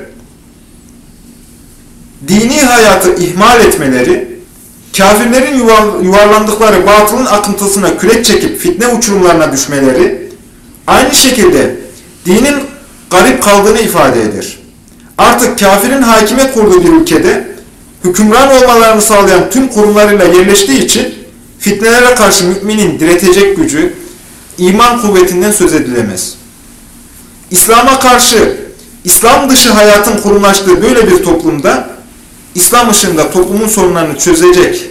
dini hayatı ihmal etmeleri, kafirlerin yuvarlandıkları batılın akıntısına kürek çekip fitne uçurumlarına düşmeleri, aynı şekilde dinin garip kaldığını ifade eder. Artık kafirin hakime kurduğu bir ülkede hükümran olmalarını sağlayan tüm kurumlarıyla yerleştiği için fitnelere karşı müminin diretecek gücü, iman kuvvetinden söz edilemez. İslam'a karşı, İslam dışı hayatın kurumlaştığı böyle bir toplumda, İslam ışığında toplumun sorunlarını çözecek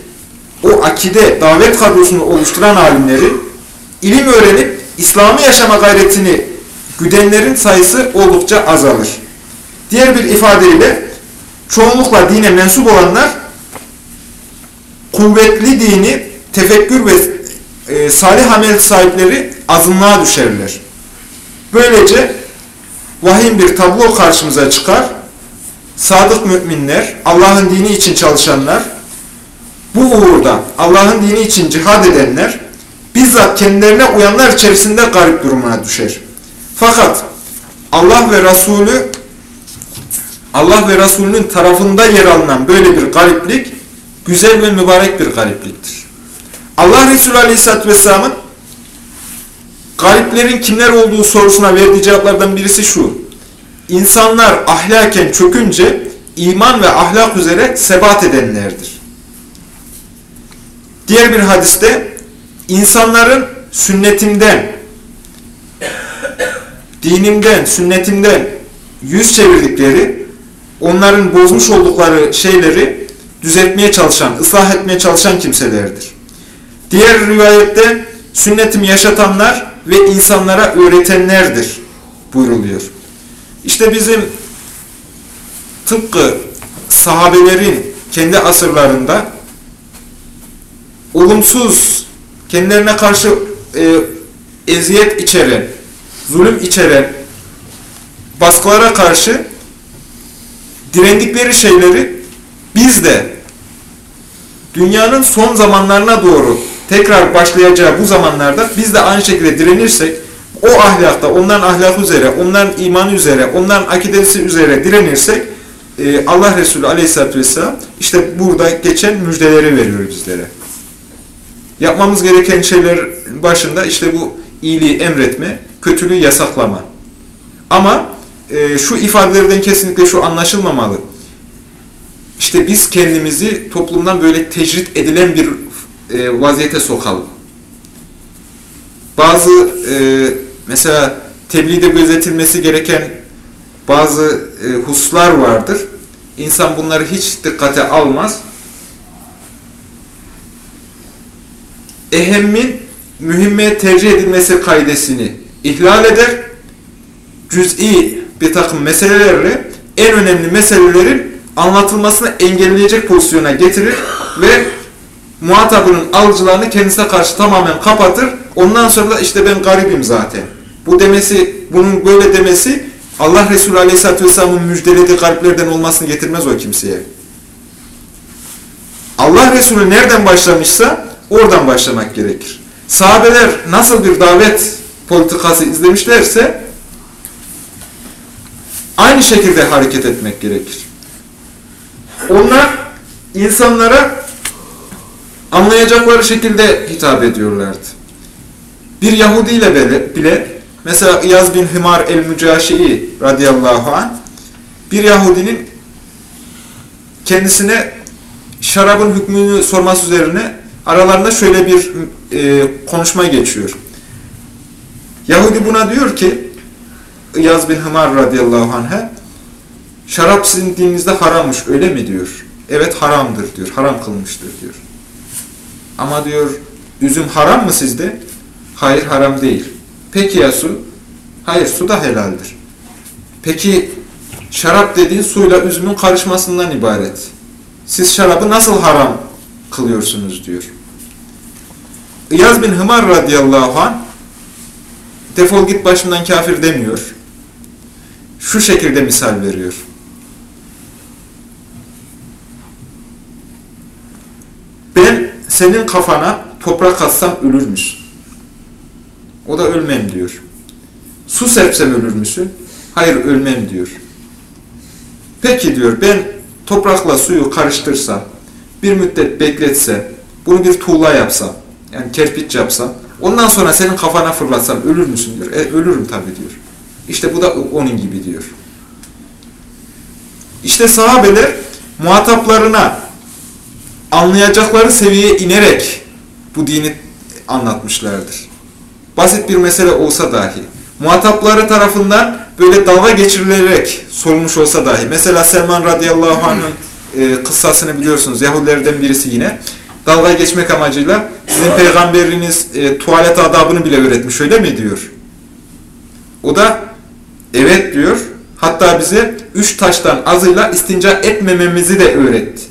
o akide, davet kadrosunu oluşturan alimleri, ilim öğrenip İslam'ı yaşama gayretini güdenlerin sayısı oldukça azalır. Diğer bir ifadeyle, çoğunlukla dine mensup olanlar, kuvvetli dini, tefekkür ve e, salih amel sahipleri azınlığa düşerler. Böylece vahim bir tablo karşımıza çıkar. Sadık müminler, Allah'ın dini için çalışanlar, bu uğurda Allah'ın dini için cihad edenler, bizzat kendilerine uyanlar içerisinde garip durumuna düşer. Fakat Allah ve Resulü Allah ve Resulünün tarafında yer alınan böyle bir gariplik güzel ve mübarek bir garipliktir. Allah Resulü Aleyhisselatü Vesselam'ın gariplerin kimler olduğu sorusuna verdiği cevaplardan birisi şu. İnsanlar ahlaken çökünce iman ve ahlak üzere sebat edenlerdir. Diğer bir hadiste insanların sünnetimden, dinimden, sünnetimden yüz çevirdikleri, onların bozmuş oldukları şeyleri düzeltmeye çalışan, ıslah etmeye çalışan kimselerdir. Diğer rivayette sünnetimi yaşatanlar ve insanlara öğretenlerdir buyruluyor. İşte bizim tıpkı sahabelerin kendi asırlarında olumsuz, kendilerine karşı e, eziyet içeren, zulüm içeren baskılara karşı direndikleri şeyleri biz de dünyanın son zamanlarına doğru tekrar başlayacağı bu zamanlarda biz de aynı şekilde direnirsek o ahlakta, onların ahlakı üzere, onların imanı üzere, onların akidesi üzere direnirsek e, Allah Resulü aleyhissalatü vesselam işte burada geçen müjdeleri veriyor bizlere. Yapmamız gereken şeyler başında işte bu iyiliği emretme, kötülüğü yasaklama. Ama e, şu ifadelerden kesinlikle şu anlaşılmamalı. İşte biz kendimizi toplumdan böyle tecrit edilen bir e, vaziyete sokalım. Bazı e, mesela tebliğde gözetilmesi gereken bazı e, hususlar vardır. İnsan bunları hiç dikkate almaz. Ehemmin mühimmeye tercih edilmesi kaidesini ihlal eder. Cüz'i bir takım meselelerle en önemli meselelerin anlatılmasını engelleyecek pozisyona getirir ve muhatabının alıcılarını kendisine karşı tamamen kapatır. Ondan sonra da işte ben garibim zaten. Bu demesi, bunun böyle demesi Allah Resulü Aleyhisselatü Vesselam'ın müjdelediği gariplerden olmasını getirmez o kimseye. Allah Resulü nereden başlamışsa oradan başlamak gerekir. Sahabeler nasıl bir davet politikası izlemişlerse aynı şekilde hareket etmek gerekir. Onlar insanlara anlayacakları şekilde hitap ediyorlardı. Bir Yahudi ile bile, mesela İyaz bin Himar el-Mücaşi'i radıyallahu anh bir Yahudinin kendisine şarabın hükmünü sorması üzerine aralarında şöyle bir e, konuşma geçiyor. Yahudi buna diyor ki İyaz bin Himar radıyallahu anh'a şarap sizin dininizde harammış öyle mi diyor. Evet haramdır diyor. Haram kılmıştır diyor. Ama diyor üzüm haram mı sizde? Hayır haram değil. Peki ya su? Hayır su da helaldir. Peki şarap dediğin suyla üzümün karışmasından ibaret. Siz şarabı nasıl haram kılıyorsunuz diyor. İyaz bin Hımar radıyallahu anh defol git başımdan kafir demiyor. Şu şekilde misal veriyor. Ben senin kafana toprak atsam ölür müsün? O da ölmem diyor. Su serpsem ölür müsün? Hayır ölmem diyor. Peki diyor ben toprakla suyu karıştırsam, bir müddet bekletsem, bunu bir tuğla yapsam, yani kerpiç yapsam, ondan sonra senin kafana fırlatsam ölür müsün diyor. E, ölürüm tabi diyor. İşte bu da onun gibi diyor. İşte sahabeler muhataplarına anlayacakları seviyeye inerek bu dini anlatmışlardır. Basit bir mesele olsa dahi, muhatapları tarafından böyle dalga geçirilerek sorulmuş olsa dahi, mesela Selman radıyallahu anh'ın e, kıssasını biliyorsunuz, Yahudilerden birisi yine, dalga geçmek amacıyla sizin peygamberiniz e, tuvalet adabını bile öğretmiş, öyle mi diyor. O da evet diyor, hatta bize üç taştan azıyla istinca etmememizi de öğretti.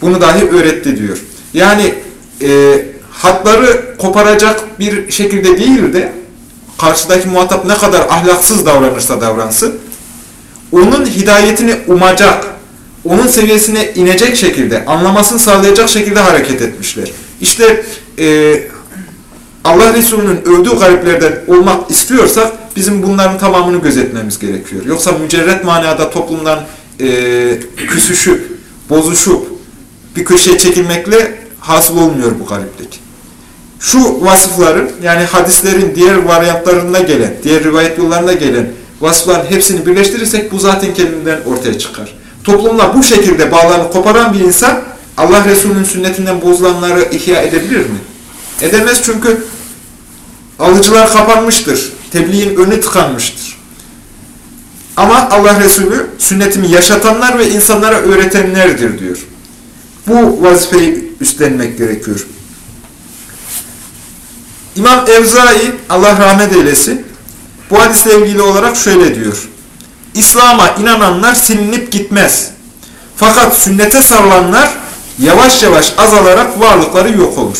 Bunu dahi öğretti diyor. Yani e, hatları koparacak bir şekilde değil de karşıdaki muhatap ne kadar ahlaksız davranırsa davransın onun hidayetini umacak, onun seviyesine inecek şekilde, anlamasını sağlayacak şekilde hareket etmişler. İşte e, Allah Resulü'nün övdüğü gariplerden olmak istiyorsak bizim bunların tamamını gözetmemiz gerekiyor. Yoksa mücerret manada toplumdan e, küsüşüp, bozuşup bir köşeye çekilmekle hasıl olmuyor bu gariplik. Şu vasıfların yani hadislerin diğer varyantlarında gelen, diğer rivayet yollarında gelen vasıfların hepsini birleştirirsek bu zaten kendinden ortaya çıkar. Toplumla bu şekilde bağlarını koparan bir insan Allah Resulü'nün sünnetinden bozulanları ihya edebilir mi? Edemez çünkü alıcılar kapanmıştır. Tebliğin önü tıkanmıştır. Ama Allah Resulü sünnetimi yaşatanlar ve insanlara öğretenlerdir diyor. Bu vazifeyi üstlenmek gerekiyor. İmam Evzai, Allah rahmet eylesin, bu hadisle ilgili olarak şöyle diyor. İslam'a inananlar silinip gitmez. Fakat sünnete sarılanlar yavaş yavaş azalarak varlıkları yok olur.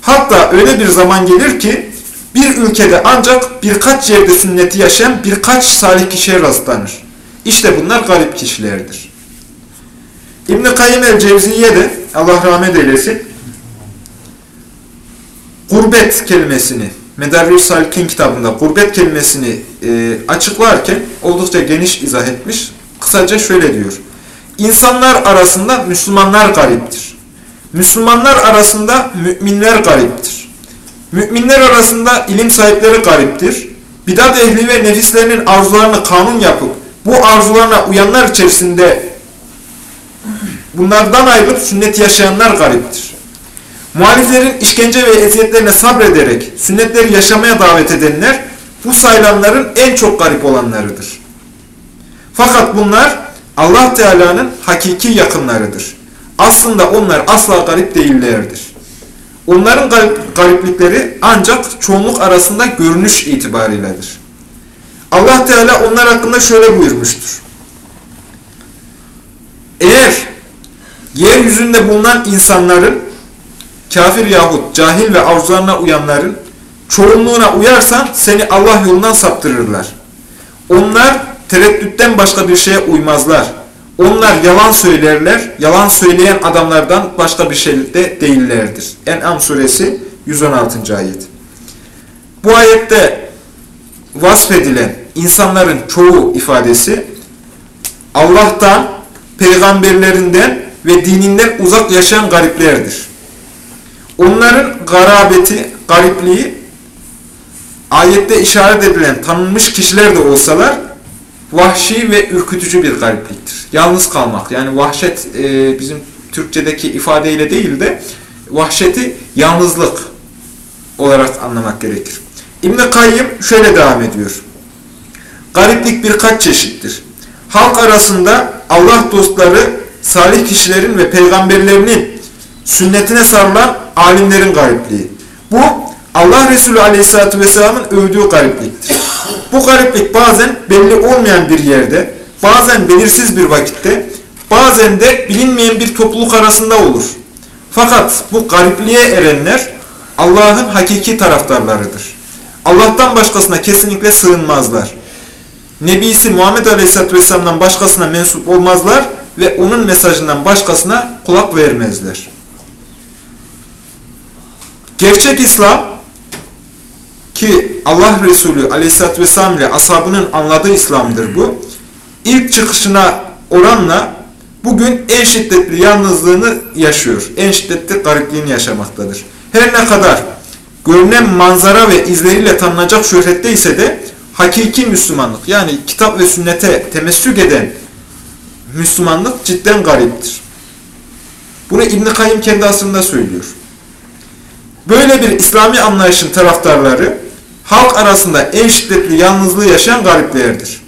Hatta öyle bir zaman gelir ki bir ülkede ancak birkaç yerde sünneti yaşayan birkaç salih kişiye rastlanır. İşte bunlar garip kişilerdir. İbn-i Kayyim el-Cevziye de Allah rahmet eylesin gurbet kelimesini Medarri Salik'in kitabında gurbet kelimesini e, açıklarken oldukça geniş izah etmiş. Kısaca şöyle diyor. İnsanlar arasında Müslümanlar gariptir. Müslümanlar arasında müminler gariptir. Müminler arasında ilim sahipleri gariptir. Bidat ehli ve nefislerinin arzularını kanun yapıp bu arzularına uyanlar içerisinde bunlardan ayrılıp sünnet yaşayanlar gariptir. Muhaliflerin işkence ve eziyetlerine sabrederek sünnetleri yaşamaya davet edenler bu sayılanların en çok garip olanlarıdır. Fakat bunlar Allah Teala'nın hakiki yakınlarıdır. Aslında onlar asla garip değillerdir. Onların garip, gariplikleri ancak çoğunluk arasında görünüş itibarıyledir. Allah Teala onlar hakkında şöyle buyurmuştur. Eğer yeryüzünde bulunan insanların kafir yahut cahil ve arzularına uyanların çoğunluğuna uyarsan seni Allah yolundan saptırırlar. Onlar tereddütten başka bir şeye uymazlar. Onlar yalan söylerler. Yalan söyleyen adamlardan başka bir şey de değillerdir. En'am suresi 116. ayet. Bu ayette vasfedilen insanların çoğu ifadesi Allah'tan, peygamberlerinden ve dininden uzak yaşayan gariplerdir. Onların garabeti, garipliği ayette işaret edilen tanınmış kişiler de olsalar vahşi ve ürkütücü bir garipliktir. Yalnız kalmak yani vahşet e, bizim Türkçedeki ifadeyle değil de vahşeti yalnızlık olarak anlamak gerekir. İbn-i Kayyım şöyle devam ediyor. Gariplik birkaç çeşittir. Halk arasında Allah dostları, salih kişilerin ve peygamberlerinin sünnetine sarılan alimlerin garipliği. Bu Allah Resulü Aleyhisselatü Vesselam'ın övdüğü garipliktir. Bu gariplik bazen belli olmayan bir yerde, bazen belirsiz bir vakitte, bazen de bilinmeyen bir topluluk arasında olur. Fakat bu garipliğe erenler Allah'ın hakiki taraftarlarıdır. Allah'tan başkasına kesinlikle sığınmazlar. Nebisi Muhammed Aleyhisselatü Vesselam'dan başkasına mensup olmazlar ve onun mesajından başkasına kulak vermezler. Gerçek İslam ki Allah Resulü Aleyhisselatü Vesselam ile ashabının anladığı İslam'dır bu. İlk çıkışına oranla bugün en şiddetli yalnızlığını yaşıyor. En şiddetli garipliğini yaşamaktadır. Her ne kadar görünen manzara ve izleriyle tanınacak şöhrette ise de hakiki Müslümanlık yani kitap ve sünnete temessük eden Müslümanlık cidden gariptir. Bunu İbn-i Kayyım kendi aslında söylüyor. Böyle bir İslami anlayışın taraftarları halk arasında en şiddetli yalnızlığı yaşayan gariplerdir.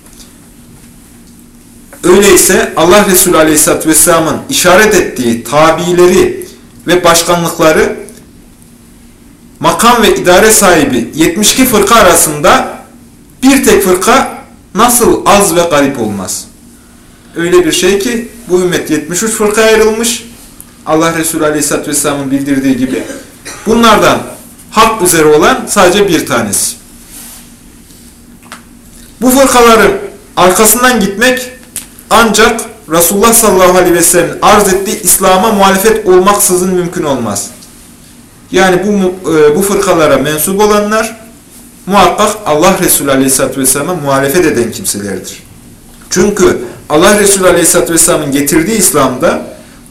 Öyleyse Allah Resulü Aleyhisselatü Vesselam'ın işaret ettiği tabileri ve başkanlıkları makam ve idare sahibi 72 fırka arasında bir tek fırka nasıl az ve garip olmaz? Öyle bir şey ki bu ümmet 73 fırka ayrılmış. Allah Resulü Aleyhisselatü Vesselam'ın bildirdiği gibi. Bunlardan hak üzere olan sadece bir tanesi. Bu fırkaların arkasından gitmek ancak Resulullah sallallahu aleyhi ve sellem'in arz ettiği İslam'a muhalefet olmaksızın mümkün olmaz. Yani bu, e, bu fırkalara mensup olanlar muhakkak Allah Resulü aleyhisselatü vesselam'a muhalefet eden kimselerdir. Çünkü Allah Resulü aleyhisselatü vesselamın getirdiği İslam'da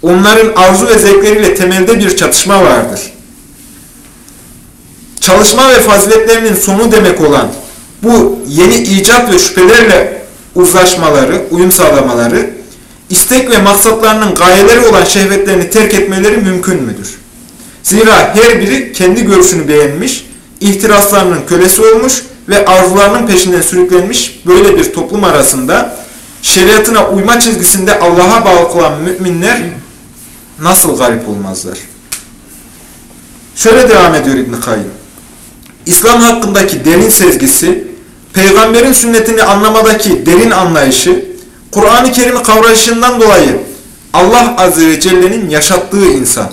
onların arzu ve zevkleriyle temelde bir çatışma vardır. Çalışma ve faziletlerinin sonu demek olan bu yeni icat ve şüphelerle uzlaşmaları, uyum sağlamaları, istek ve maksatlarının gayeleri olan şehvetlerini terk etmeleri mümkün müdür? Zira her biri kendi görüşünü beğenmiş, ihtiraslarının kölesi olmuş ve arzularının peşinden sürüklenmiş böyle bir toplum arasında şeriatına uyma çizgisinde Allah'a bağlı kılan müminler nasıl garip olmazlar? Şöyle devam ediyor İbn-i Kayyum. İslam hakkındaki derin sezgisi, peygamberin sünnetini anlamadaki derin anlayışı, Kur'an-ı Kerim'i kavrayışından dolayı Allah Azze ve Celle'nin yaşattığı insan,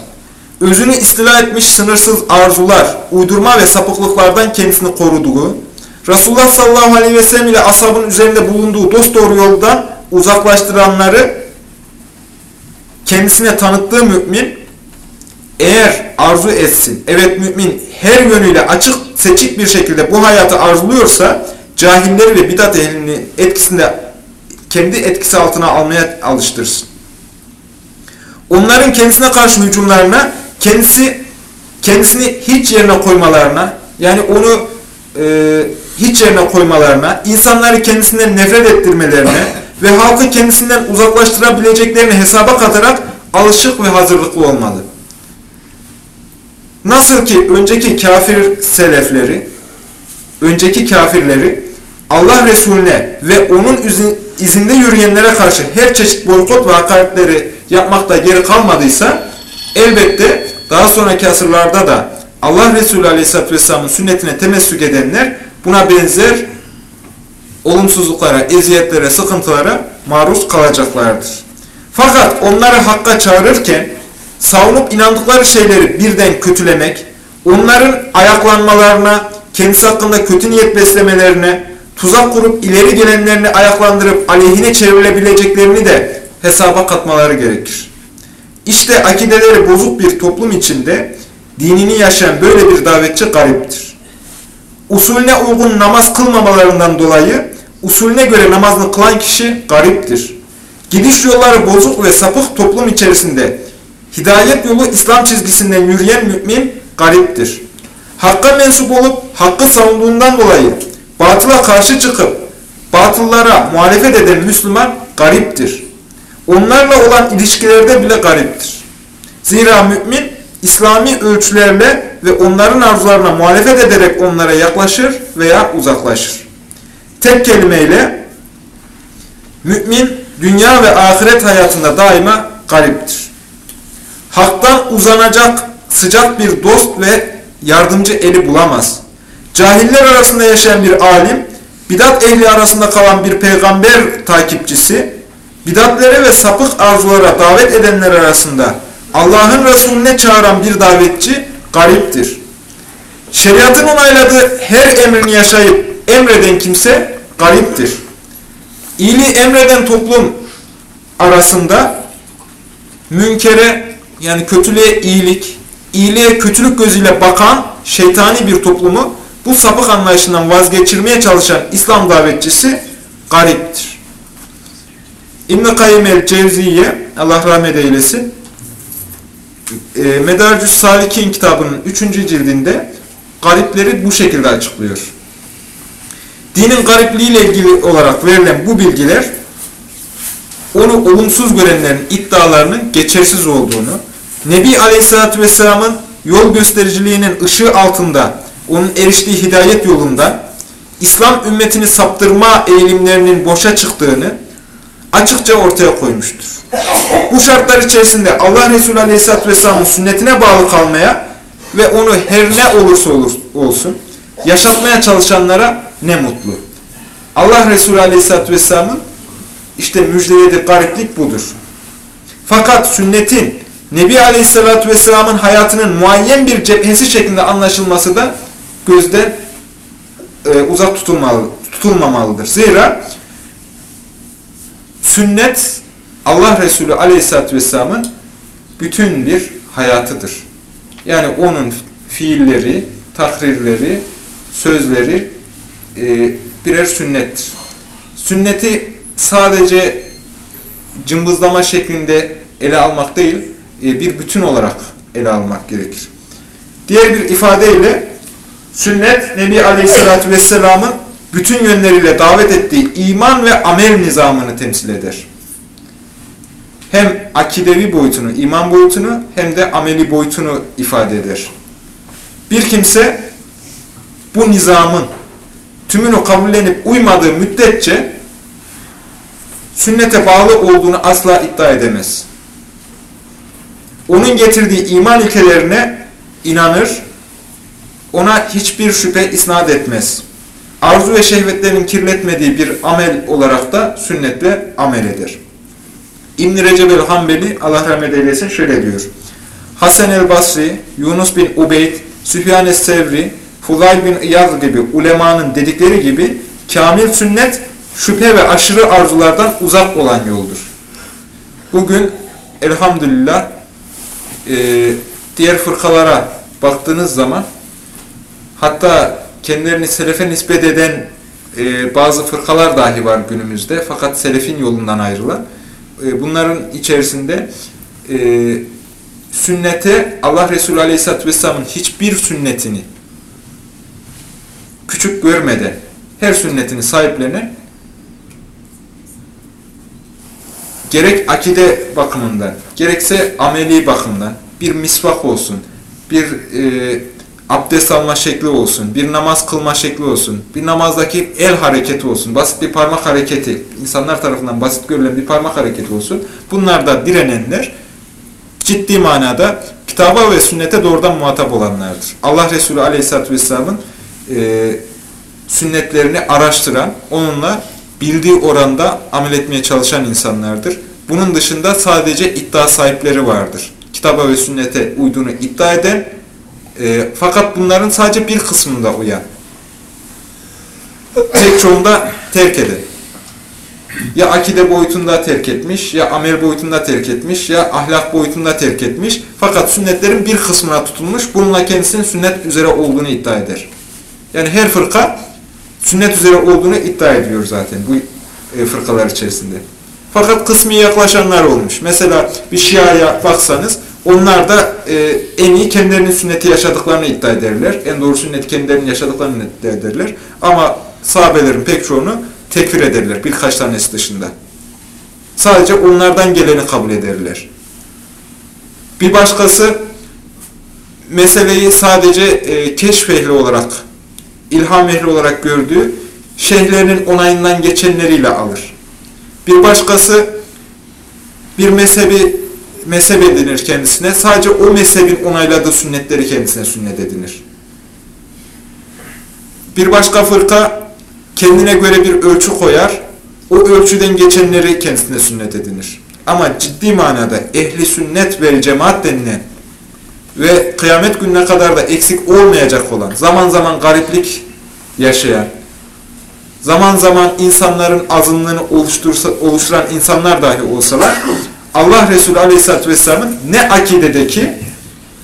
özünü istila etmiş sınırsız arzular, uydurma ve sapıklıklardan kendisini koruduğu, Resulullah sallallahu aleyhi ve sellem ile ashabın üzerinde bulunduğu dosdoğru yoldan uzaklaştıranları kendisine tanıttığı mümin, eğer arzu etsin, evet mümin her yönüyle açık seçik bir şekilde bu hayatı arzuluyorsa, cahilleri ve bidat ehlini etkisinde kendi etkisi altına almaya alıştırsın. Onların kendisine karşı hücumlarına kendisi kendisini hiç yerine koymalarına yani onu e, hiç yerine koymalarına, insanları kendisinden nefret ettirmelerine ve halkı kendisinden uzaklaştırabileceklerini hesaba katarak alışık ve hazırlıklı olmalı. Nasıl ki önceki kafir selefleri, önceki kafirleri Allah Resulüne ve onun izinde yürüyenlere karşı her çeşit boykot ve hakaretleri yapmakta geri kalmadıysa elbette daha sonraki asırlarda da Allah Resulü Aleyhisselatü Vesselam'ın sünnetine temessük edenler buna benzer olumsuzluklara, eziyetlere, sıkıntılara maruz kalacaklardır. Fakat onları hakka çağırırken savunup inandıkları şeyleri birden kötülemek, onların ayaklanmalarına, kendisi hakkında kötü niyet beslemelerine, tuzak kurup ileri gelenlerini ayaklandırıp aleyhine çevrilebileceklerini de hesaba katmaları gerekir. İşte akideleri bozuk bir toplum içinde dinini yaşayan böyle bir davetçi gariptir. Usulüne uygun namaz kılmamalarından dolayı usulüne göre namazını kılan kişi gariptir. Gidiş yolları bozuk ve sapık toplum içerisinde hidayet yolu İslam çizgisinden yürüyen mümin gariptir. Hakka mensup olup hakkı savunduğundan dolayı batıla karşı çıkıp batıllara muhalefet eden Müslüman gariptir. Onlarla olan ilişkilerde bile gariptir. Zira mümin İslami ölçülerle ve onların arzularına muhalefet ederek onlara yaklaşır veya uzaklaşır. Tek kelimeyle mümin dünya ve ahiret hayatında daima gariptir. Haktan uzanacak sıcak bir dost ve yardımcı eli bulamaz. Cahiller arasında yaşayan bir alim, bidat ehli arasında kalan bir peygamber takipçisi, bidatlere ve sapık arzulara davet edenler arasında Allah'ın Resulüne çağıran bir davetçi gariptir. Şeriatın onayladığı her emrini yaşayıp emreden kimse gariptir. İyiliği emreden toplum arasında münkere yani kötülüğe iyilik, iyiliğe kötülük gözüyle bakan şeytani bir toplumu bu sapık anlayışından vazgeçirmeye çalışan İslam davetçisi gariptir. İbn-i Kayyim el-Cevziye, Allah rahmet eylesin, e, Medarcüs Salikin kitabının 3. cildinde garipleri bu şekilde açıklıyor. Dinin garipliğiyle ilgili olarak verilen bu bilgiler, onu olumsuz görenlerin iddialarının geçersiz olduğunu, Nebi Aleyhisselatü Vesselam'ın yol göstericiliğinin ışığı altında onun eriştiği hidayet yolunda İslam ümmetini saptırma eğilimlerinin boşa çıktığını açıkça ortaya koymuştur. Bu şartlar içerisinde Allah Resulü Aleyhisselatü Vesselam'ın sünnetine bağlı kalmaya ve onu her ne olursa olur, olsun yaşatmaya çalışanlara ne mutlu. Allah Resulü Aleyhisselatü Vesselam'ın işte müjdelediği gariplik budur. Fakat sünnetin Nebi Aleyhisselatü Vesselam'ın hayatının muayyen bir cephesi şeklinde anlaşılması da gözden e, uzak tutulmalı, tutulmamalıdır. Zira sünnet Allah Resulü Aleyhisselatü Vesselam'ın bütün bir hayatıdır. Yani onun fiilleri, takrirleri, sözleri e, birer sünnettir. Sünneti sadece cımbızlama şeklinde ele almak değil, bir bütün olarak ele almak gerekir. Diğer bir ifadeyle sünnet Nebi Aleyhisselatü Vesselam'ın bütün yönleriyle davet ettiği iman ve amel nizamını temsil eder. Hem akidevi boyutunu, iman boyutunu hem de ameli boyutunu ifade eder. Bir kimse bu nizamın tümünü kabullenip uymadığı müddetçe sünnete bağlı olduğunu asla iddia edemez. Onun getirdiği iman ilkelerine inanır, ona hiçbir şüphe isnat etmez. Arzu ve şehvetlerin kirletmediği bir amel olarak da sünnetle amel eder. İbn-i Recep el-Hambeli, Allah rahmet eylesin, şöyle diyor. Hasan el-Basri, Yunus bin Ubeyd, Süfyan es-Sevri, Fudayl bin İyaz gibi ulemanın dedikleri gibi kamil sünnet şüphe ve aşırı arzulardan uzak olan yoldur. Bugün elhamdülillah e, diğer fırkalara baktığınız zaman hatta kendilerini selefe nispet eden e, bazı fırkalar dahi var günümüzde fakat selefin yolundan ayrılan. E, bunların içerisinde e, sünnete Allah Resulü Aleyhisselatü Vesselam'ın hiçbir sünnetini küçük görmeden her sünnetini sahiplenen gerek akide bakımından gerekse ameli bakımdan bir misvak olsun, bir e, abdest alma şekli olsun, bir namaz kılma şekli olsun, bir namazdaki el hareketi olsun, basit bir parmak hareketi, insanlar tarafından basit görülen bir parmak hareketi olsun. Bunlarda direnenler ciddi manada kitaba ve sünnete doğrudan muhatap olanlardır. Allah Resulü Aleyhisselatü Vesselam'ın e, sünnetlerini araştıran, onunla bildiği oranda amel etmeye çalışan insanlardır. Bunun dışında sadece iddia sahipleri vardır. Kitaba ve sünnete uyduğunu iddia eden, e, fakat bunların sadece bir kısmında uyan. Tek çoğunda terk eden. Ya akide boyutunda terk etmiş, ya amel boyutunda terk etmiş, ya ahlak boyutunda terk etmiş. Fakat sünnetlerin bir kısmına tutulmuş, bununla kendisinin sünnet üzere olduğunu iddia eder. Yani her fırka sünnet üzere olduğunu iddia ediyor zaten bu e, fırkalar içerisinde. Fakat kısmi yaklaşanlar olmuş. Mesela bir Şia'ya baksanız onlar da e, en iyi kendilerinin sünneti yaşadıklarını iddia ederler. En doğru sünneti kendilerinin yaşadıklarını iddia ederler. Ama sahabelerin pek çoğunu tekfir ederler birkaç tanesi dışında. Sadece onlardan geleni kabul ederler. Bir başkası meseleyi sadece e, keşf ehli olarak, ilham ehli olarak gördüğü şeyhlerinin onayından geçenleriyle alır. Bir başkası bir mezhebi mezhep edinir kendisine. Sadece o mezhebin onayladığı sünnetleri kendisine sünnet edinir. Bir başka fırka kendine göre bir ölçü koyar. O ölçüden geçenleri kendisine sünnet edinir. Ama ciddi manada ehli sünnet ve cemaat denilen ve kıyamet gününe kadar da eksik olmayacak olan, zaman zaman gariplik yaşayan, zaman zaman insanların azınlığını oluştursa, oluşturan insanlar dahi olsalar, Allah Resulü Aleyhisselatü Vesselam'ın ne akidedeki,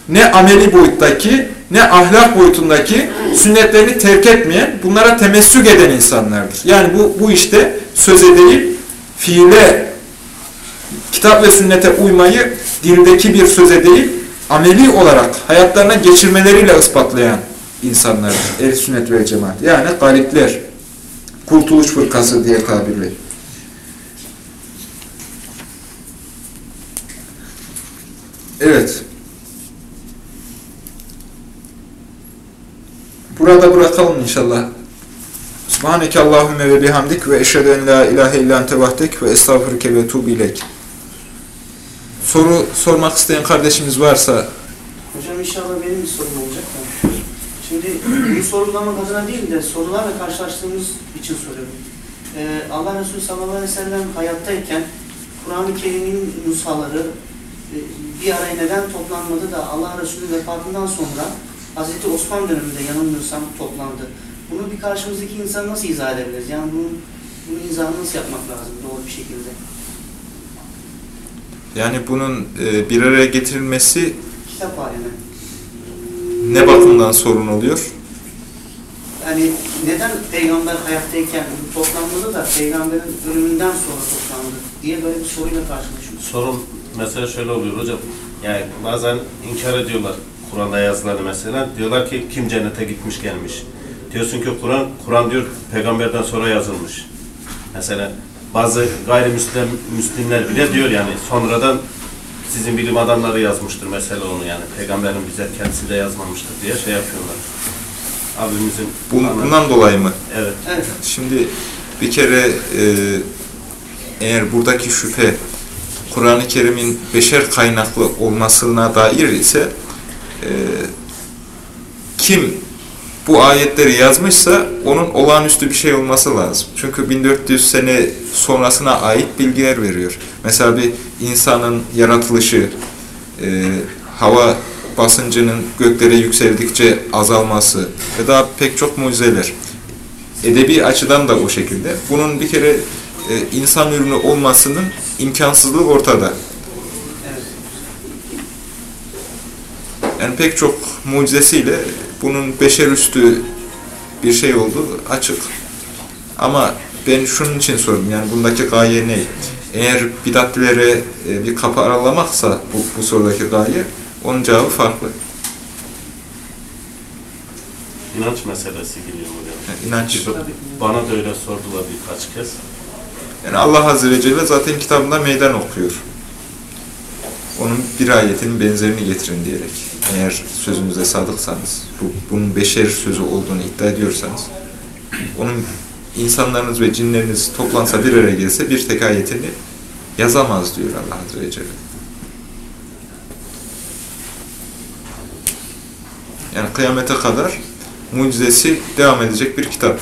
ne ameli boyuttaki, ne ahlak boyutundaki sünnetlerini terk etmeyen, bunlara temessük eden insanlardır. Yani bu, bu işte söze değil, fiile, kitap ve sünnete uymayı dildeki bir söze değil, ameli olarak hayatlarına geçirmeleriyle ispatlayan insanlardır. El sünnet ve cemaat. Yani galipler, kurtuluş fırkası diye tabirler. Evet. Burada bırakalım inşallah. Subhaneke Allahümme ve bihamdik ve eşhedü en la ilahe illa ente vahdek ve estağfurüke ve tuğbi ilek. Soru sormak isteyen kardeşimiz varsa Hocam inşallah benim bir sorum olacak da. Şimdi bu sorulamak adına değil de sorularla karşılaştığımız için soruyorum. Ee, Allah Resulü sallallahu aleyhi ve sellem hayattayken Kur'an-ı Kerim'in nushaları e, bir araya neden toplanmadı da Allah Resulü vefatından sonra Hazreti Osman döneminde yanılmıyorsam toplandı. Bunu bir karşımızdaki insan nasıl izah edebiliriz? Yani bunun, bunun izahını nasıl yapmak lazım doğru bir şekilde? Yani bunun e, bir araya getirilmesi Kitap haline. ne bakımdan sorun oluyor? Yani neden peygamber hayattayken toplanmadı da peygamberin ölümünden sonra toplandı diye böyle bir soruyla karşılaşıyoruz. Sorun mesela şöyle oluyor hocam. Yani bazen inkar ediyorlar Kur'an'da yazılanı mesela. Diyorlar ki kim cennete gitmiş gelmiş. Diyorsun ki Kur'an, Kur'an diyor peygamberden sonra yazılmış. Mesela bazı gayrimüslim müslimler bile diyor yani sonradan sizin bilim adamları yazmıştır mesela onu yani. Peygamberin bize kendisi de yazmamıştır diye şey yapıyorlar. Abimizin Bun- bundan dolayı mı? Evet. Evet. Şimdi bir kere e, eğer buradaki şüphe Kur'an-ı Kerim'in beşer kaynaklı olmasına dair ise e, kim bu ayetleri yazmışsa onun olağanüstü bir şey olması lazım. Çünkü 1400 sene sonrasına ait bilgiler veriyor. Mesela bir insanın yaratılışı, e, hava basıncının göklere yükseldikçe azalması ve daha pek çok mucizeler. Edebi açıdan da o şekilde. Bunun bir kere e, insan ürünü olmasının imkansızlığı ortada. Yani pek çok mucizesiyle bunun beşerüstü bir şey olduğu açık. Ama ben şunun için sordum. Yani bundaki gaye ne? Eğer bidatlere e, bir kapı aralamaksa bu, bu sorudaki gaye, onun cevabı farklı. İnanç meselesi geliyor hocam. Yani inanç. Bana da öyle sordular birkaç kez. Yani Allah Azze ve Celle zaten kitabında meydan okuyor. Onun bir ayetinin benzerini getirin diyerek. Eğer sözünüze sadıksanız, bu, bunun beşer sözü olduğunu iddia ediyorsanız, onun insanlarınız ve cinleriniz toplansa bir araya gelse bir tek ayetini yazamaz diyor Allah Azze ve Celle. Yani kıyamete kadar mucizesi devam edecek bir kitap.